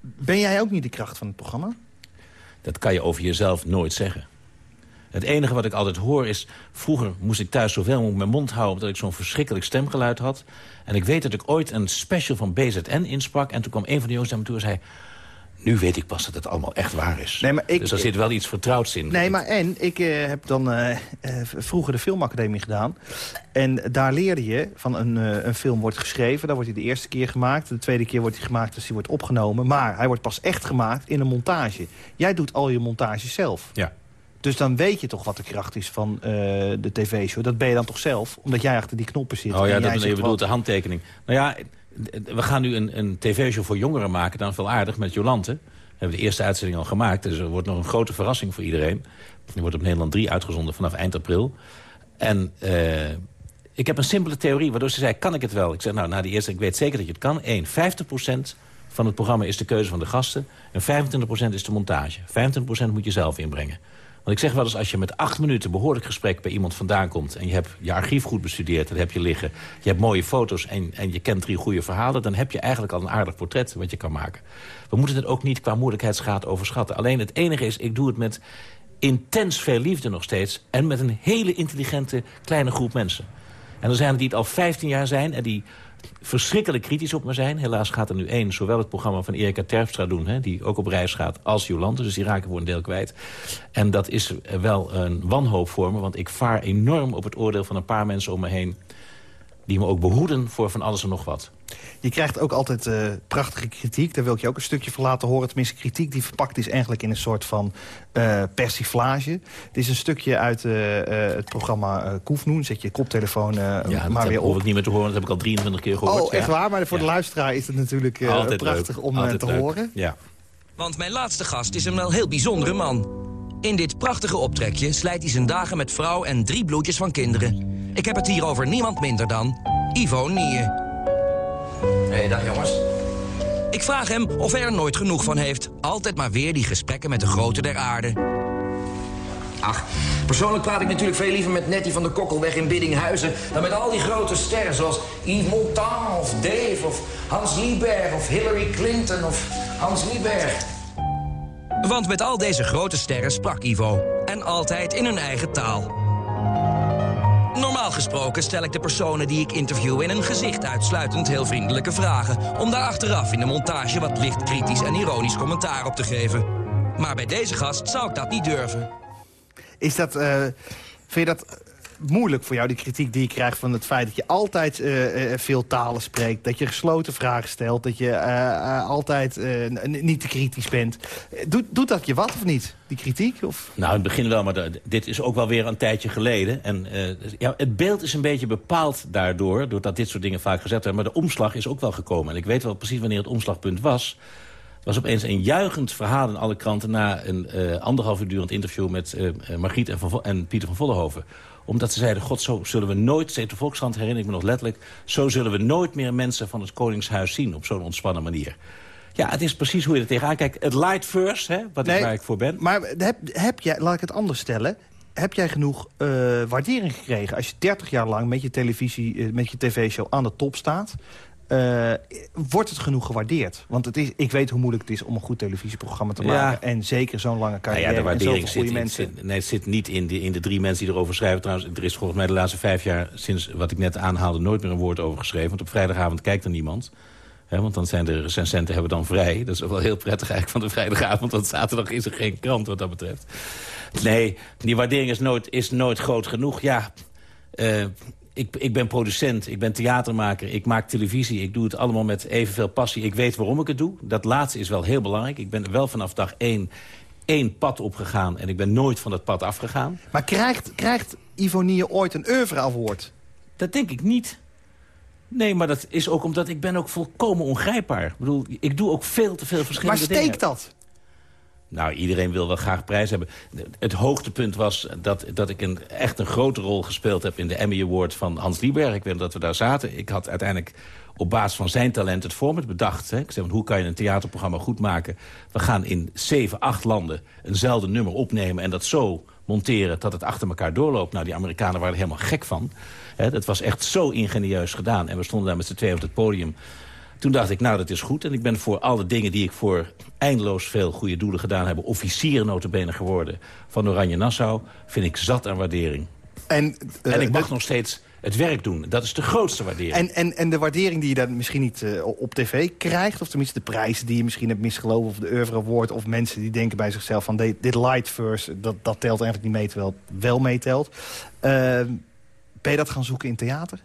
ben jij ook niet de kracht van het programma? Dat kan je over jezelf nooit zeggen. Het enige wat ik altijd hoor is... vroeger moest ik thuis zoveel mogelijk mijn mond houden... omdat ik zo'n verschrikkelijk stemgeluid had. En ik weet dat ik ooit een special van BZN insprak... en toen kwam een van de jongens naar me toe en zei... nu weet ik pas dat het allemaal echt waar is. Nee, maar ik- dus er zit wel iets vertrouwds in. Nee, maar en ik eh, heb dan eh, eh, vroeger de filmacademie gedaan. En daar leerde je van een, een film wordt geschreven. Dan wordt hij de eerste keer gemaakt. De tweede keer wordt hij gemaakt dus hij wordt opgenomen. Maar hij wordt pas echt gemaakt in een montage. Jij doet al je montages zelf. Ja. Dus dan weet je toch wat de kracht is van eh, de tv-show. Dat ben je dan toch zelf? Omdat jij achter die knoppen zit. Oh ja, dat, je bedoelt de handtekening. Nou ja, we gaan nu een, een tv-show voor jongeren maken. Dan veel aardig met Jolante. We hebben de eerste uitzending al gemaakt. Dus er wordt nog een grote verrassing voor iedereen. Die wordt op Nederland 3 uitgezonden vanaf eind april. En eh, ik heb een simpele theorie waardoor ze zei, kan ik het wel? Ik zeg, nou, na die eerste, ik weet zeker dat je het kan. 1, 50% van het programma is de keuze van de gasten. En 25% is de montage. 25% moet je zelf inbrengen. Want ik zeg wel eens, als je met acht minuten behoorlijk gesprek bij iemand vandaan komt... en je hebt je archief goed bestudeerd, dat heb je liggen... je hebt mooie foto's en, en je kent drie goede verhalen... dan heb je eigenlijk al een aardig portret wat je kan maken. We moeten het ook niet qua moeilijkheidsgraad overschatten. Alleen het enige is, ik doe het met intens veel liefde nog steeds... en met een hele intelligente kleine groep mensen. En er zijn er die het al 15 jaar zijn en die verschrikkelijk kritisch op me zijn. Helaas gaat er nu één, zowel het programma van Erika Terpstra doen... Hè, die ook op reis gaat, als Jolante. Dus die raken voor een deel kwijt. En dat is wel een wanhoop voor me... want ik vaar enorm op het oordeel van een paar mensen om me heen... die me ook behoeden voor van alles en nog wat. Je krijgt ook altijd eh, prachtige kritiek. Daar wil ik je ook een stukje van laten horen. Tenminste, kritiek die verpakt is eigenlijk in een soort van eh, persiflage. Dit is een stukje uit eh, het programma eh Koefnoen. Zet je koptelefoon eh, Ja, maar weer hoef op. ik niet meer te horen. Dat heb ik al 23 keer gehoord. Oh, echt ja. waar? Maar voor de luisteraar is het natuurlijk eh, Altijd prachtig leuk. om eh, Altijd te leuk. horen. Ja. Want mijn laatste gast is een wel heel bijzondere man. In dit prachtige optrekje slijt hij zijn dagen met vrouw en drie bloedjes van kinderen. Ik heb het hier over niemand minder dan Ivo Nieën. Hey, dag jongens. Ik vraag hem of hij er nooit genoeg van heeft. Altijd maar weer die gesprekken met de grote der aarde. Ach, persoonlijk praat ik natuurlijk veel liever met Nettie van de Kokkelweg in Biddinghuizen... dan met al die grote sterren zoals Yves Montand of Dave of Hans Lieberg of Hillary Clinton of Hans Lieberg. Want met al deze grote sterren sprak Ivo. En altijd in hun eigen taal. Normaal gesproken stel ik de personen die ik interview in een gezicht uitsluitend heel vriendelijke vragen. Om daar achteraf in de montage wat licht kritisch en ironisch commentaar op te geven. Maar bij deze gast zou ik dat niet durven. Is dat, eh, vind je dat moeilijk voor jou, die kritiek die je krijgt... van het feit dat je altijd eh, eh, veel talen spreekt... dat je gesloten vragen stelt, dat je eh, altijd niet te kritisch bent. Doet, doet dat je wat of niet, die kritiek? Of? Nou, in het begin wel, maar dit is ook wel weer een tijdje geleden. En ja, het beeld is een beetje bepaald daardoor... doordat dit soort dingen vaak gezet worden. Maar de omslag is ook wel gekomen. En ik weet wel precies wanneer het omslagpunt was... Was opeens een juichend verhaal in alle kranten... na een uh, anderhalf uur durend interview met uh, Margriet en, en Pieter van Vollenhoven omdat ze zeiden, god, zo zullen we nooit... steeds de Volkskrant herinner ik me nog letterlijk... zo zullen we nooit meer mensen van het Koningshuis zien... op zo'n ontspannen manier. Ja, het is precies hoe je er tegenaan kijkt. Het light first, hè, wat nee, waar ik voor ben. Maar heb, heb jij, laat ik het anders stellen... Heb jij genoeg uh, waardering gekregen als je 30 jaar lang met je televisie, met je tv-show aan de top staat? Uh, wordt het genoeg gewaardeerd? Want het is, ik weet hoe moeilijk het is om een goed televisieprogramma te maken. En zeker zo'n lange carrière nou ja, de waardering zit, mensen. Zit, nee, het zit niet in de, in de drie mensen die erover schrijven. Trouwens, er is volgens mij de laatste vijf jaar... sinds wat ik net aanhaalde nooit meer een woord over geschreven. Want op vrijdagavond kijkt er niemand. want dan zijn de recensenten hebben dan vrij. Dat is ook wel heel prettig eigenlijk van de vrijdagavond. Want zaterdag is er geen krant wat dat betreft. Nee, die waardering is nooit, is nooit groot genoeg. Ja, uh, ik, ik ben producent, ik ben theatermaker, ik maak televisie. Ik doe het allemaal met evenveel passie. Ik weet waarom ik het doe. Dat laatste is wel heel belangrijk. Ik ben wel vanaf dag één één pad opgegaan en ik ben nooit van dat pad afgegaan. Maar krijgt, krijgt Ivonie ooit een oeuvre-award? Dat denk ik niet. Nee, maar dat is ook omdat ik ben ook volkomen ongrijpbaar. Ik bedoel, ik doe ook veel te veel verschillende dingen. Maar steekt dat? Nou, iedereen wil wel graag prijs hebben. Het hoogtepunt was dat, dat ik een, echt een grote rol gespeeld heb... in de Emmy Award van Hans Lieberg. Ik weet dat we daar zaten. Ik had uiteindelijk op basis van zijn talent het format bedacht. Hè. Ik zei, hoe kan je een theaterprogramma goed maken? We gaan in zeven, acht landen eenzelfde nummer opnemen... en dat zo monteren dat het achter elkaar doorloopt. Nou, die Amerikanen waren er helemaal gek van. Hè, dat was echt zo ingenieus gedaan. En we stonden daar met z'n tweeën op het podium... Toen dacht ik, nou, dat is goed. En ik ben voor alle dingen die ik voor eindeloos veel goede doelen gedaan heb... officier notabene geworden van Oranje Nassau... vind ik zat aan waardering. En, en ik mag nog steeds het werk doen. Dat is de grootste waardering. En, en, en de waardering die je dan misschien niet uh, op tv krijgt... of tenminste de prijzen die je misschien hebt misgelopen... of de oeuvre award of mensen die denken bij zichzelf... van dit light first, dat, dat telt eigenlijk niet mee... terwijl het wel meetelt. Uh, ben je dat gaan zoeken in theater?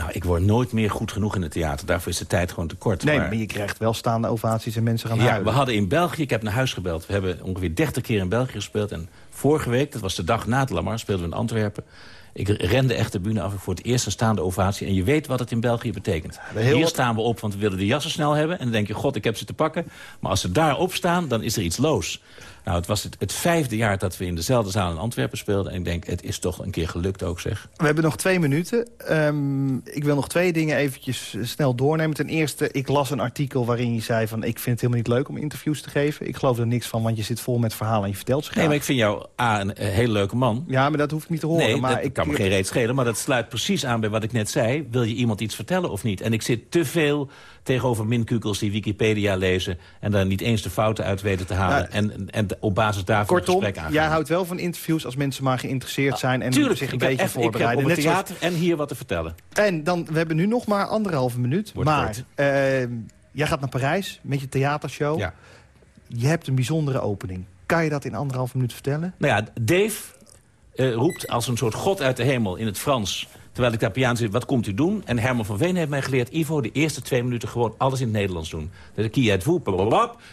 Nou, ik word nooit meer goed genoeg in het theater. Daarvoor is de tijd gewoon te kort. Nee, maar, je krijgt wel staande ovaties en mensen gaan ja, Ja, we hadden in België, ik heb naar huis gebeld. We hebben ongeveer 30 keer in België gespeeld. En vorige week, dat was de dag na het Lamar, speelden we in Antwerpen. Ik rende echt de bühne af voor het eerst een staande ovatie. En je weet wat het in België betekent. Hier staan we op, want we willen de jassen snel hebben. En dan denk je, god, ik heb ze te pakken. Maar als ze daar staan, dan is er iets los. Nou, het was het, het, vijfde jaar dat we in dezelfde zaal in Antwerpen speelden. En ik denk, het is toch een keer gelukt ook, zeg. We hebben nog twee minuten. Um, ik wil nog twee dingen eventjes snel doornemen. Ten eerste, ik las een artikel waarin je zei van... ik vind het helemaal niet leuk om interviews te geven. Ik geloof er niks van, want je zit vol met verhalen en je vertelt ze graag. Nee, maar ik vind jou A, een, hele leuke man. Ja, maar dat hoef ik niet te horen. Nee, maar dat ik, kan me geen reet schelen. Maar dat sluit precies aan bij wat ik net zei. Wil je iemand iets vertellen of niet? En ik zit te veel tegenover minkukels die Wikipedia lezen... en daar niet eens de fouten uit weten te halen. en, en op basis daarvan Kortom, een gesprek aangaan. jij houdt wel van interviews als mensen maar geïnteresseerd zijn... en Tuurlijk, zich een beetje echt, voorbereiden. Ik heb op het theater en hier wat te vertellen. En dan, we hebben nu nog maar anderhalve minuut. Wordt maar uh, jij gaat naar Parijs met je theatershow. Ja. Je hebt een bijzondere opening. Kan je dat in anderhalve minuut vertellen? Nou ja, Dave uh, roept als een soort god uit de hemel in het Frans... Terwijl ik daar piano zit, wat komt u doen? En Herman van Veen heeft mij geleerd... Ivo, de eerste twee minuten gewoon alles in het Nederlands doen. Dat ik hier het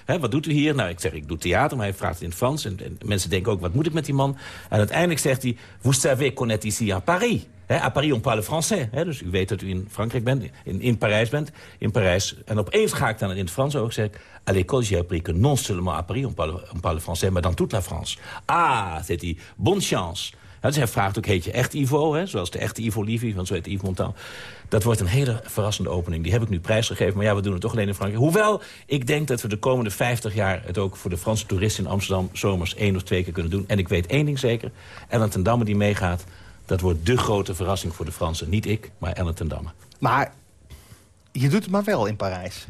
hè, wat doet u hier? Nou, ik zeg, ik doe theater, maar hij vraagt het in het Frans. En, en, mensen denken ook, wat moet ik met die man? En uiteindelijk zegt hij... Vous savez qu'on est ici à Paris. He, à Paris on parle français. Dus u weet dat u in Frankrijk bent, in, in Parijs bent. In Parijs. En opeens ga ik dan in het Frans ook zeggen... À l'école, j'ai appris que non seulement à Paris on parle, on parle français... maar dans toute la France. Ah, zegt hij, bonne chance. Dus hij vraagt ook, heet je echt Ivo? Hè? Zoals de echte Ivo Livy, want zo heet Yves. Dat wordt een hele verrassende opening. Die heb ik nu prijsgegeven, maar ja, we doen het toch alleen in Frankrijk. Hoewel, ik denk dat we de komende 50 jaar... het ook voor de Franse toeristen in Amsterdam... zomers één of twee keer kunnen doen. En ik weet één ding zeker. Ellen ten Damme die meegaat, dat wordt de grote verrassing voor de Fransen. Niet ik, maar Ellen ten Damme. Maar je doet het maar wel in Parijs.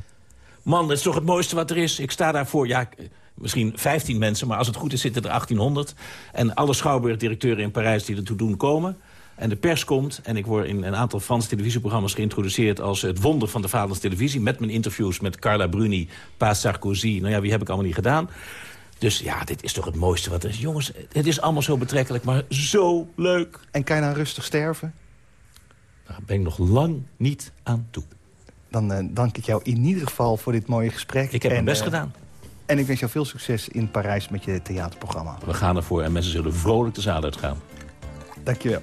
Man, dat is toch het mooiste wat er is. Ik sta daarvoor, ja misschien 15 mensen... maar als het goed is zitten er 1800. En alle schouwburgdirecteuren in Parijs die ertoe doen komen... En de pers komt en ik word in een aantal Franse televisieprogramma's geïntroduceerd... als het wonder van de Vaderlandse televisie... met mijn interviews met Carla Bruni, Paas Sarkozy. Nou ja, wie heb ik allemaal niet gedaan. Dus ja, dit is toch het mooiste wat er is. Jongens, het is allemaal zo betrekkelijk, maar zo leuk. En kan je nou rustig sterven? Daar ben ik nog lang niet aan toe. Dan eh, dank ik jou in ieder geval voor dit mooie gesprek. Ik heb mijn best eh, gedaan. En ik wens jou veel succes in Parijs met je theaterprogramma. We gaan ervoor en mensen zullen vrolijk de zaal uitgaan. Dankjewel.